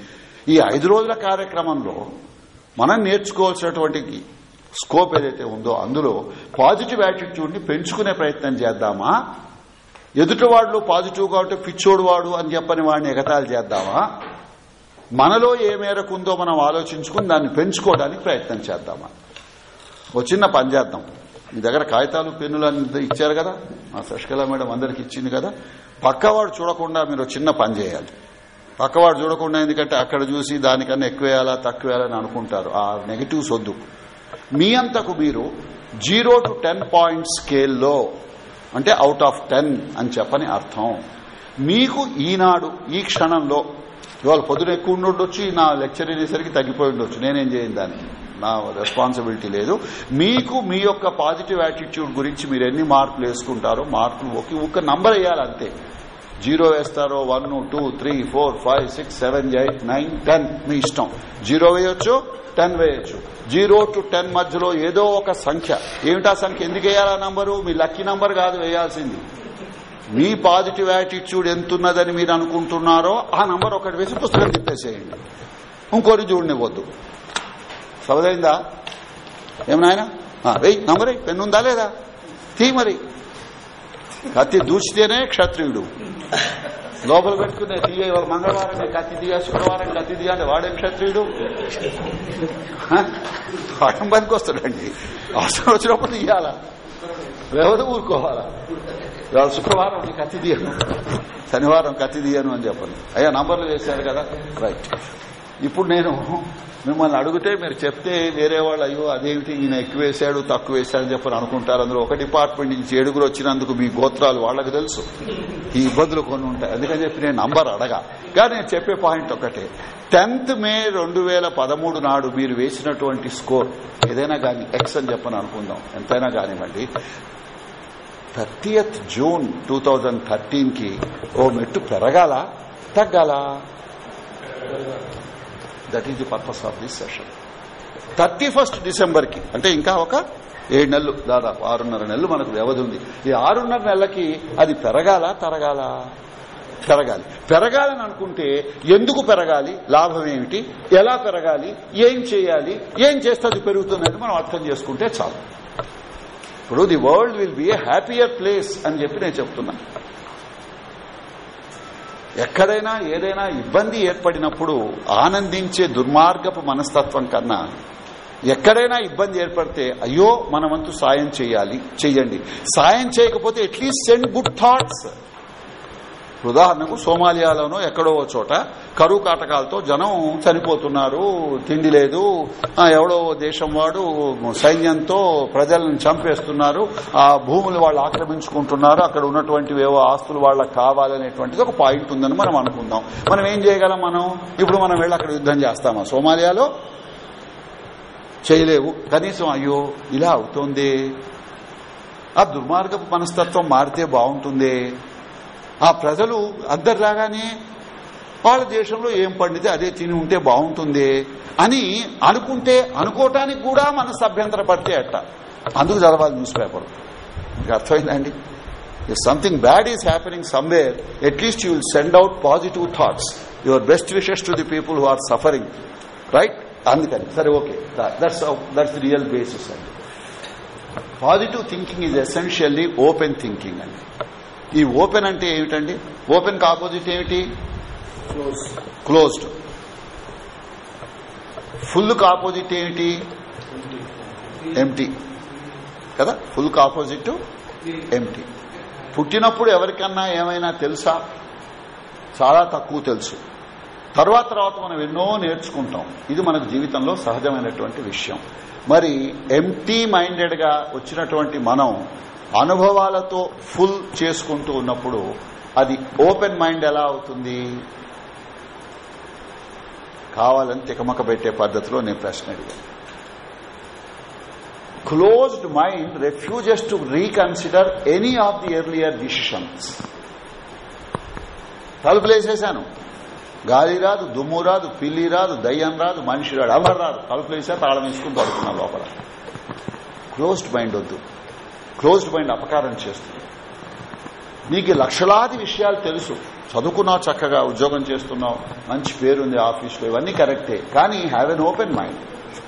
ఈ ఐదు రోజుల కార్యక్రమంలో మనం నేర్చుకోవాల్సినటువంటి స్కోప్ ఏదైతే ఉందో అందులో పాజిటివ్ యాటిట్యూడ్ని పెంచుకునే ప్రయత్నం చేద్దామా? ఎదుటివాడు పాజిటివ్ కాబట్టి ఉంటే పిచ్చోడు వాడు అని చెప్పని వాడిని ఎగతాలు చేద్దామా? మనలో ఏ మేరకు ఉందో మనం ఆలోచించుకుని దాన్ని పెంచుకోవడానికి ప్రయత్నం చేద్దామా? ఓ చిన్న పని చేద్దాం. మీ దగ్గర కాగితాలు పెన్నులు అని ఇచ్చారు కదా? మా శశికళ మేడం అందరికి ఇచ్చింది కదా? పక్కవాడు చూడకుండా మీరు ఒక చిన్న పని చేయాలి. పక్కవాడు చూడకుండా ఎందుకంటే అక్కడ చూసి దానికన్నా ఎక్కువ వేయాలా తక్కువ అనుకుంటారు. ఆ నెగిటివ్స్ వద్దు మీ అంతకు మీరు జీరో టు టెన్ పాయింట్ స్కేల్లో అంటే అవుట్ ఆఫ్ టెన్ అని చెప్పని అర్థం. మీకు ఈనాడు ఈ క్షణంలో ఇవాళ పొద్దున ఎక్కువ ఉండొచ్చు నా లెక్చర్ అనేసరికి తగ్గిపోయి ఉండొచ్చు. నేనేం చేయను దానికి. నా రెస్పాన్సిబిలిటీ లేదు. మీకు మీ యొక్క పాజిటివ్ యాటిట్యూడ్ గురించి మీరు ఎన్ని మార్కులు వేసుకుంటారో మార్కులు ఒక ఒక నంబర్ వేయాలి అంతే. జీరో వేస్తారో one two three four five six seven eight nine ten మీ ఇష్టం. జీరో వేయొచ్చు టెన్ వేయొచ్చు. జీరో టు టెన్ మధ్యలో ఏదో ఒక సంఖ్య. ఏమిటా సంఖ్య? ఎందుకు వేయాలా నంబరు మీ లక్కీ నంబర్ కాదు వేయాల్సింది. మీ పాజిటివ్ యాటిట్యూడ్ ఎంతున్నదని మీరు అనుకుంటున్నారో ఆ నంబర్ ఒకటి వేసి పుస్తకం తిప్పేసేయండి. ఇంకోటి చూడనివ్వద్దు సవదైందా ఏమనాయన వెయ్యి నంబర్ పెన్ను ఉందా లేదా? తీ మరి. కత్తి దూచితేనే క్షత్రియుడు. లోపల పెట్టుకునే తీయ మంగళవారం కత్తి తీయ శుక్రవారం కత్తి తీయ అంటే వాడేం క్షత్రియుడు? వాడం పనికి వస్తాడండి అవసరం వచ్చినప్పుడు తీయాలా? లేకపోతే ఊరుకోవాలా? ఇవాళ శుక్రవారం నీ కత్తి తీయను శనివారం కత్తి తీయను అని చెప్పండి. అయ్యా నంబర్లు వేశారు కదా? రైట్. ఇప్పుడు నేను మిమ్మల్ని అడిగితే మీరు చెప్తే వేరే వాళ్ళు అయ్యో అదేమిటి? ఈయన ఎక్కువ వేశాడు తక్కువ వేశాడని చెప్పని అనుకుంటారు. అందులో ఒక డిపార్ట్మెంట్ నుంచి ఏడుగురు వచ్చినందుకు మీ గోత్రాలు వాళ్ళకి తెలుసు. ఈ ఇబ్బందులు కొన్ని ఉంటాయి. అందుకని చెప్పి నేను నంబర్ అడగా. కానీ నేను చెప్పే పాయింట్ ఒకటే. టెన్త్ మే రెండు వేల పదమూడు నాడు మీరు వేసినటువంటి స్కోర్ ఏదైనా కానీ ఎక్స్ అని చెప్పని అనుకుందాం. ఎంతైనా కానివ్వండి. థర్టీయత్ జూన్ టూ థౌజండ్ థర్టీన్కి ఓ మెట్టు పెరగాల? తగ్గాల? That is the purpose of this session thirty first డిసెంబర్కి అంటే ఇంకా ఒక ఏడు నెలలు దాదాపు ఆరున్నర నెలలు మనకు వ్యవధి ఉంది. ఈ ఆరున్నర నెలలకి అది పెరగాల తరగాల? పెరగాలి. పెరగాలని అనుకుంటే ఎందుకు పెరగాలి? లాభం ఏమిటి? ఎలా పెరగాలి? ఏం చేయాలి? ఏం చేస్తే అది పెరుగుతుందని మనం అర్థం చేసుకుంటే చాలు. ఇప్పుడు the world will be a happier place అని చెప్పి నేను చెప్తున్నా. ఎక్కడైనా ఏదైనా ఇబ్బంది ఏర్పడినప్పుడు ఆనందించే దుర్మార్గపు మనస్తత్వం కన్నా ఎక్కడైనా ఇబ్బంది ఏర్పడితే అయ్యో మన వంతు సాయం చేయాలి చెయ్యండి. సాయం చేయకపోతే అట్లీస్ట్ సెండ్ గుడ్ థాట్స్ ఉదాహరణకు సోమాలియాలోనో ఎక్కడో ఓ చోట కరువు కాటకాలతో జనం చనిపోతున్నారు తిండి లేదు ఎవడో దేశం వాడు సైన్యంతో ప్రజలను చంపేస్తున్నారు ఆ భూములు వాళ్ళు ఆక్రమించుకుంటున్నారు అక్కడ ఉన్నటువంటి ఏవో ఆస్తులు వాళ్ళకి కావాలనేటువంటిది ఒక పాయింట్ ఉందని మనం అనుకుందాం. మనం ఏం చేయగలం మనం? ఇప్పుడు మనం వెళ్ళి అక్కడ యుద్ధం చేస్తామా? సోమాలియాలో? చేయలేవు. కనీసం అయ్యో ఇలా అవుతోంది. ఆ దుర్మార్గపు మనస్తత్వం మారితే బాగుంటుంది. ఆ ప్రజలు అందరు రాగానే వాళ్ళ దేశంలో ఏం పండితే అదే తిని ఉంటే బాగుంటుంది అని అనుకుంటే అనుకోవటానికి కూడా మన సభ్యంతర పడితే అట్ట. అందుకు చదవాలి న్యూస్ పేపర్. మీకు అర్థమైందండి? If something bad is happening somewhere at least you will send out positive thoughts your best wishes to the people who are suffering right అందుకని. సరే okay. That's that's real basis అండి. Positive thinking is essentially open thinking అండి. ఈ open అంటే ఏమిటండి? ఓపెన్కి opposite ఏమిటి? Closed ఫుల్కి ఆపోజిట్ ఏమిటి? ఎంటీ కదా? ఫుల్కి ఆపోజిట్ ఎంటీ పుట్టినప్పుడు ఎవరికన్నా ఏమైనా తెలుసా? చాలా తక్కువ తెలుసు. తర్వాత తర్వాత మనం ఎన్నో నేర్చుకుంటాం. ఇది మనకు జీవితంలో సహజమైనటువంటి విషయం. మరి ఎంటీ మైండెడ్గా వచ్చినటువంటి మనం అనుభవాలతో ఫుల్ చేసుకుంటూ ఉన్నప్పుడు అది ఓపెన్ మైండ్ ఎలా అవుతుంది? కావాలని తికమక పెట్టే పద్ధతిలో నేను ప్రశ్న అడిగాను. Closed mind refuses to reconsider any of the earlier decisions తలుపులేసేశాను గాలి రాదు దుమ్ము రాదు పిల్లి రాదు దయ్యం రాదు మనిషి రాడు ఎవరు రాదు తలుపులేసా తాళం వేసుకుని పడుతున్నా లోపల. క్లోజ్డ్ మైండ్ వద్దు. క్లోజ్డ్ మైండ్ అపకారం చేస్తుంది. నీకు లక్షలాది విషయాలు తెలుసు. చదువుకున్నావు చక్కగా ఉద్యోగం చేస్తున్నావు మంచి పేరుంది ఆఫీస్లో ఇవన్నీ కరెక్టే. కానీ have an open mind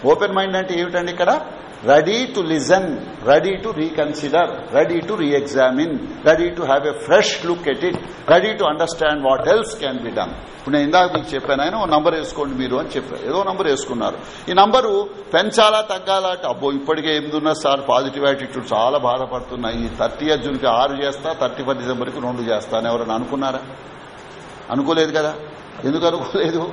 open mind అంటే ఏమిటండి ఇక్కడ? Ready to listen ready to reconsider ready to reexamine ready to have a fresh look at it ready to understand what else can be done. ఇప్పుడు నేను ఇందాక మీకు చెప్పాను ఆయన ఓ number వేసుకోండి మీరు అని చెప్పారు ఏదో నంబర్ వేసుకున్నారు. ఈ నంబరు పెంచాలా తగ్గాలా అబ్బో ఇప్పటికే ఎనిమిది ఉన్న సార్ పాజిటివ్ యాటిట్యూడ్ చాలా బాధపడుతున్నాయి. థర్టీ థర్టీ జూన్కి ఆరు చేస్తా థర్టీ ఫస్ట్ డిసెంబర్కి రెండు చేస్తా అని ఎవరైనా అనుకున్నారా? అనుకోలేదు కదా? ఎందుకు అనుకోలేదు?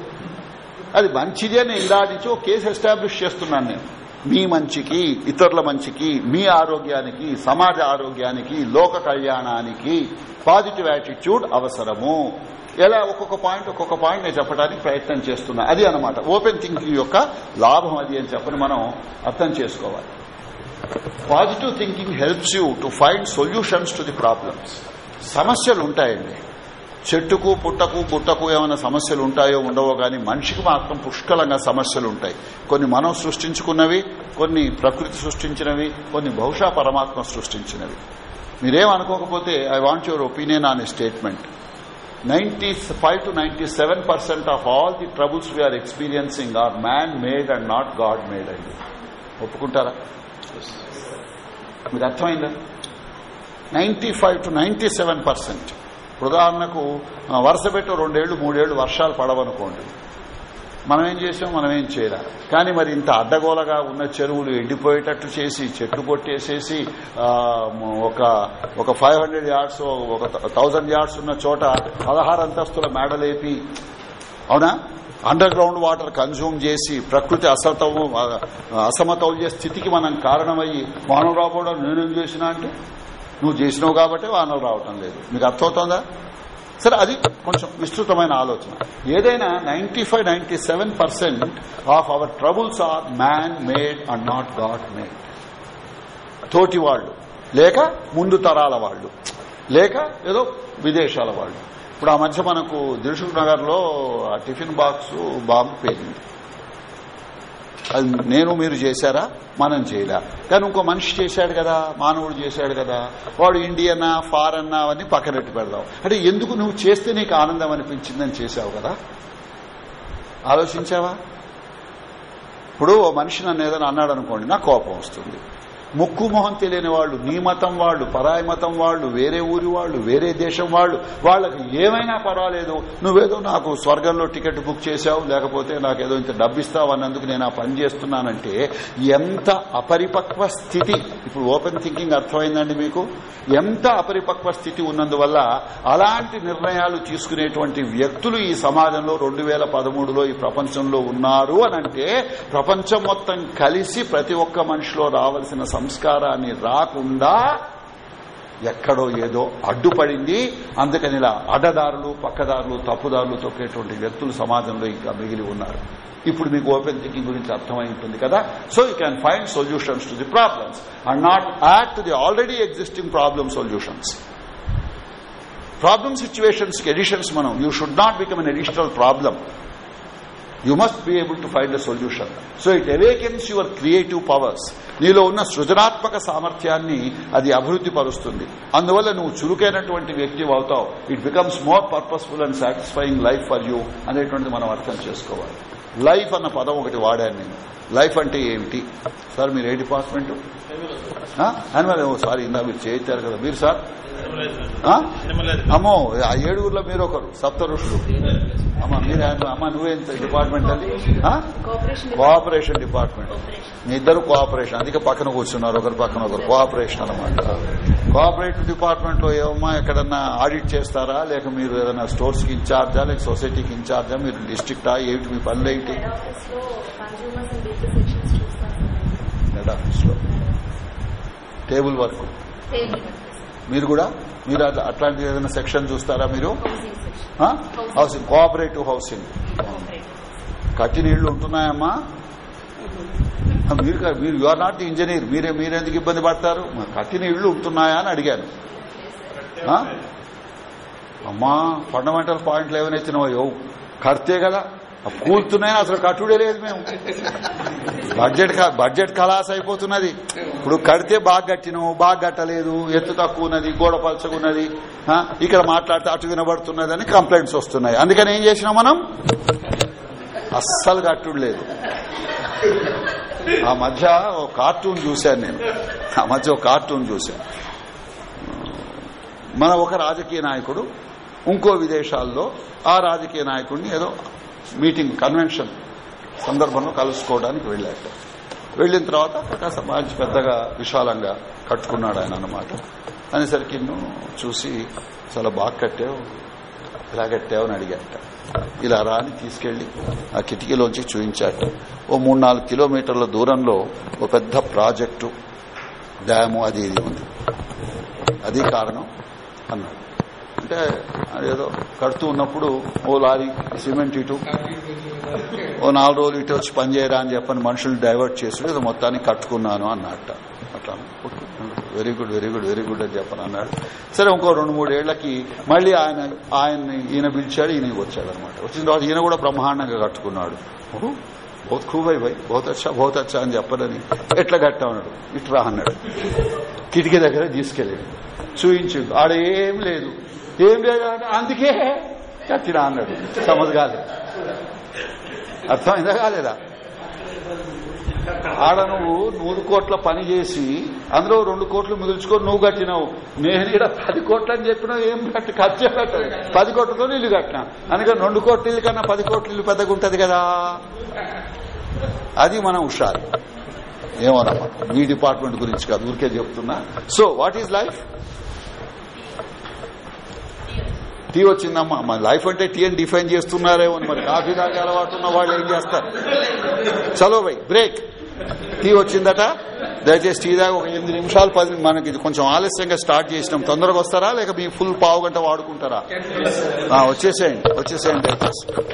అది మంచిదే నేను ఇలా నుంచి ఒక కేసు ఎస్టాబ్లిష్ చేస్తున్నాను నేను. మీ మంచికి ఇతరుల మంచికి మీ ఆరోగ్యానికి సమాజ ఆరోగ్యానికి లోక కళ్యాణానికి పాజిటివ్ యాటిట్యూడ్ అవసరము. ఎలా? ఒక్కొక్క పాయింట్ ఒక్కొక్క పాయింట్ నేను చెప్పడానికి ప్రయత్నం చేస్తున్నా. అది అనమాట ఓపెన్ థింకింగ్ యొక్క లాభం అది అని చెప్పని మనం అర్థం చేసుకోవాలి. Positive thinking helps you to find solutions to the problems సమస్యలు ఉంటాయండి. చెట్టుకు పుట్టకు బుట్టకు ఏమైనా సమస్యలు ఉంటాయో ఉండవో గాని మనిషికి మాత్రం పుష్కలంగా సమస్యలు ఉంటాయి. కొన్ని మనం సృష్టించుకున్నవి కొన్ని ప్రకృతి సృష్టించినవి కొన్ని బహుశా పరమాత్మ సృష్టించినవి. మీరేం అనుకోకపోతే I want your opinion on a statement ninety five to ninety seven percent of all the troubles we are experiencing are man made and not God made అండి. ఒప్పుకుంటారా? మీకు అర్థమైందా? Ninety five to ninety seven percent ఉదాహరణకు వరుస పెట్టి రెండేళ్ళు మూడేళ్ళు వర్షాలు పడవనుకోండి. మనం ఏం చేసాం? మనం ఏం చేయరా కానీ మరి ఇంత అడ్డగోలగా ఉన్న చెరువులు ఎండిపోయేటట్టు చేసి చెట్లు కొట్టేసేసి ఒక ఒక ఫైవ్ హండ్రెడ్ యార్డ్స్ ఒక థౌజండ్ యార్డ్స్ ఉన్న చోట పదహారు అంతస్తుల మేడలేపి అవునా? అండర్ గ్రౌండ్ వాటర్ కన్జ్యూమ్ చేసి ప్రకృతి అసతము అసమతౌల్య స్థితికి మనం కారణమయ్యి మానవ రాకపోవడం నేనేం చేసినా అంటే నువ్వు చేసినావు కాబట్టి వానలు రావటం లేదు. మీకు అర్థమవుతోందా? సరే అది కొంచెం విస్తృతమైన ఆలోచన. ఏదైనా ninety five ninety seven percent of our troubles are man made and not God made తోటి వాళ్ళు. లేక ముందు తరాల వాళ్ళు. లేక ఏదో విదేశాల వాళ్ళు. ఇప్పుడు ఆ మధ్య మనకు దిల్సుఖ్ నగర్లో ఆ టిఫిన్ బాక్స్ బాంబు పేరింది అది నేను మీరు చేశారా? మనం చేయలే. కానీ ఇంకో మనిషి చేశాడు కదా మానవుడు చేశాడు కదా వాడు ఇండియనా ఫారెన్నా అవన్నీ పక్కనెట్టి పెడదాం. అంటే ఎందుకు నువ్వు చేస్తే నీకు ఆనందం అనిపించిందని చేశావు కదా? ఆలోచించావా? ఇప్పుడు ఓ మనిషి నన్ను ఏదైనా అన్నాడు అనుకోండి నాకు కోపం వస్తుంది. ముక్కు మొహం తెలియని వాళ్ళు నీ మతం వాళ్ళు పరాయి మతం వాళ్ళు వేరే ఊరి వాళ్ళు వేరే దేశం వాళ్ళు వాళ్ళకి ఏమైనా పర్వాలేదు. నువ్వేదో నాకు స్వర్గంలో టికెట్ బుక్ చేశావు లేకపోతే నాకేదో ఇంత డబ్బిస్తావు అన్నందుకు నేను ఆ పని చేస్తున్నానంటే ఎంత అపరిపక్వ స్థితి? ఇప్పుడు ఓపెన్ థింకింగ్ అర్థమైందండి మీకు? ఎంత అపరిపక్వ స్థితి ఉన్నందువల్ల అలాంటి నిర్ణయాలు తీసుకునేటువంటి వ్యక్తులు ఈ సమాజంలో రెండు వేల పదమూడులో ఈ ప్రపంచంలో ఉన్నారు అనంటే ప్రపంచం మొత్తం కలిసి ప్రతి ఒక్క మనిషిలో రావాల్సిన సంస్కారాన్ని రాకుండా ఎక్కడో ఏదో అడ్డుపడింది. అందుకని ఇలా అడ్డదారులు పక్కదారులు తప్పుదారులు తొక్కేటువంటి వ్యక్తులు సమాజంలో ఇంకా మిగిలి ఉన్నారు. ఇప్పుడు మీకు ఓపెన్ థింకింగ్ గురించి అర్థమై ఉంటుంది కదా? So you can find solutions to the problems and not add to the already existing problem solutions problem సిచ్యువేషన్స్కి additions మనం. You should not become an additional problem you must be able to find a solution so it awakens your creative powers నీలో ఉన్న సృజనాత్మక సామర్థ్యాన్ని అది అభివృద్ధి పరుస్తుంది. అందువల్ల నువ్వు చురుకైనటువంటి వ్యక్తి అవుతావు. It becomes more purposeful and satisfying life for you అనేటువంటిది మనం అర్థం చేసుకోవాలి. లైఫ్ అన్న పదం ఒకటి వాడాను నేను. లైఫ్ అంటే ఏమిటి? సార్ మీరు ఏ డిపార్ట్మెంట్? యానిమల్ సారీ ఇందా మీరు చేయించారు కదా. మీరు సార్? అమ్మో ఆ ఏడుగురులో మీరు ఒకరు సప్త ఋషులు అమ్మ మీరు అమ్మ నువ్వేం డిపార్ట్మెంట్ అది?
కోఆపరేషన్
కోఆపరేషన్ డిపార్ట్మెంట్ మీ ఇద్దరు కోఆపరేషన్ అందుకే పక్కన కూర్చున్నారు ఒకరి పక్కన ఒకరు. కోఆపరేషన్ అనమాట కోఆపరేటివ్ డిపార్ట్మెంట్లో ఏమమ్మా ఎక్కడన్నా ఆడిట్ చేస్తారా? లేక మీరు ఏదైనా స్టోర్స్కి ఇన్ఛార్జా? లేక సొసైటీకి ఇన్ఛార్జా? మీరు డిస్ట్రిక్టా ఏమిటి మీ పనులు ఏంటి
హెడ్ ఆఫీస్లో కన్జ్యూమర్స్ అండ్ డేటా సెక్షన్స్ చూస్తాను
హెడ్ ఆఫీస్లో టేబుల్ వర్క్. మీరు కూడా? మీరు అట్లా- అట్లాంటి ఏదైనా సెక్షన్ చూస్తారా మీరు?
Housing
cooperative housing. కట్టి నీళ్ళు ఉంటున్నాయమ్మా? మీరు మీరు you are not the engineer మీరే మీరెందుకు ఇబ్బంది పడతారు? కట్టిన ఇళ్ళు ఉంటున్నాయా అని అడిగాను? అమ్మా ఫండమెంటల్ పాయింట్లు ఏమైనా ఇచ్చినావో కడితే కదా. ఆ అసలు కట్టుడే లేదు మేము. బడ్జెట్ బడ్జెట్ ఖలాస్ అయిపోతున్నది. ఇప్పుడు కడితే బాగా కట్టినావు బాగా కట్టలేదు ఎత్తు తక్కువ ఉన్నది గోడ పలచగున్నది ఇక్కడ మాట్లాడితే అటు వినబడుతున్నది అని కంప్లైంట్స్ వస్తున్నాయి. అందుకని ఏం చేసినాం మనం? అస్సలు కట్టుడు లేదు. ఆ మధ్య ఒక కార్టూన్ చూశాను నేను. ఆ మధ్య ఒక కార్టూన్ చూశాను. మన ఒక రాజకీయ నాయకుడు ఇంకో విదేశాల్లో ఆ రాజకీయ నాయకుడిని ఏదో మీటింగ్ కన్వెన్షన్ సందర్భంలో కలుసుకోవడానికి వెళ్ళాట వెళ్ళిన తర్వాత ప్రకాశం మంచి పెద్దగా విశాలంగా కట్టుకున్నాడు ఆయన అనమాట అనేసరికి నువ్వు చూసి చాలా బాగా కట్టావు ఇలా కట్టావు అని అడిగాట ఇలా రాని తీసుకెళ్ళి ఆ కిటికీలోంచి చూయించాట ఓ మూడు నాలుగు కిలోమీటర్ల దూరంలో ఓ పెద్ద ప్రాజెక్టు డ్యాము అది ఇది ఉంది. అది కారణం అన్నాడు. అంటే ఏదో కడుతూ ఉన్నప్పుడు ఓ లారీ సిమెంట్ ఇటు ఓ నాలుగు రోజులు ఇటు వచ్చి పనిచేయరా అని చెప్పని మనుషులు డైవర్ట్ చేసి ఏదో మొత్తాన్ని కట్టుకున్నాను అన్నట్ట. అట్లా. Very good very good very good అని చెప్పని అన్నాడు. సరే ఇంకో రెండు మూడేళ్ళకి మళ్ళీ ఆయన ఆయన్ని ఈయన పిలిచాడు ఈయన వచ్చాడు అనమాట వచ్చిన తర్వాత ఈయన కూడా బ్రహ్మాండంగా కట్టుకున్నాడు. ఓహో బహుత్ భయ్ అయి బహుత్ అచ్చా బహుత్ అచ్చా అని చెప్పదని ఎట్లా కట్టామన్నాడు ఇట్రా అన్నాడు. కిటికీ దగ్గర తీసుకెళ్ళాడు. చూయించు ఆడ ఏం లేదు. ఏం లేదు అందుకే కట్టినా అన్నాడు. సమజ్ కాలేదు. అర్థమైందా కాలేదా? ఆడ నువ్వు నూరు కోట్ల పని చేసి అందులో రెండు కోట్లు మిగుల్చుకొని నువ్వు కట్టినావు. నేను ఇక్కడ పది కోట్లు అని చెప్పినావు ఏం కట్టి ఖర్చే కట్టదు పది కోట్లతో ఇల్లు కట్టినా. అందుకని రెండు కోట్ల ఇల్లు కన్నా పది కోట్ల ఇల్లు పెద్దగా ఉంటది కదా. అది మనం హుషారు. ఏమోనమ్మా మీ డిపార్ట్మెంట్ గురించి కాదు ఊరికే చెప్తున్నా. So what is life tea వచ్చిందమ్మా. మన లైఫ్ అంటే టీ అని డిఫైన్ చేస్తున్నారేమో అని మరి కాఫీ తాగే అలవాటు ఉన్న వాళ్ళు ఏం చేస్తారు? చలో బై బ్రేక్. టీ వచ్చిందట. దయచేసి టీ దాకా ఒక ఎనిమిది నిమిషాలు పది మనకి కొంచెం ఆలస్యంగా స్టార్ట్ చేసినాం. తొందరగా వస్తారా? లేక మీ ఫుల్ పావు గంట వాడుకుంటారా? వచ్చేసేయండి వచ్చేసేయండి దయచేసి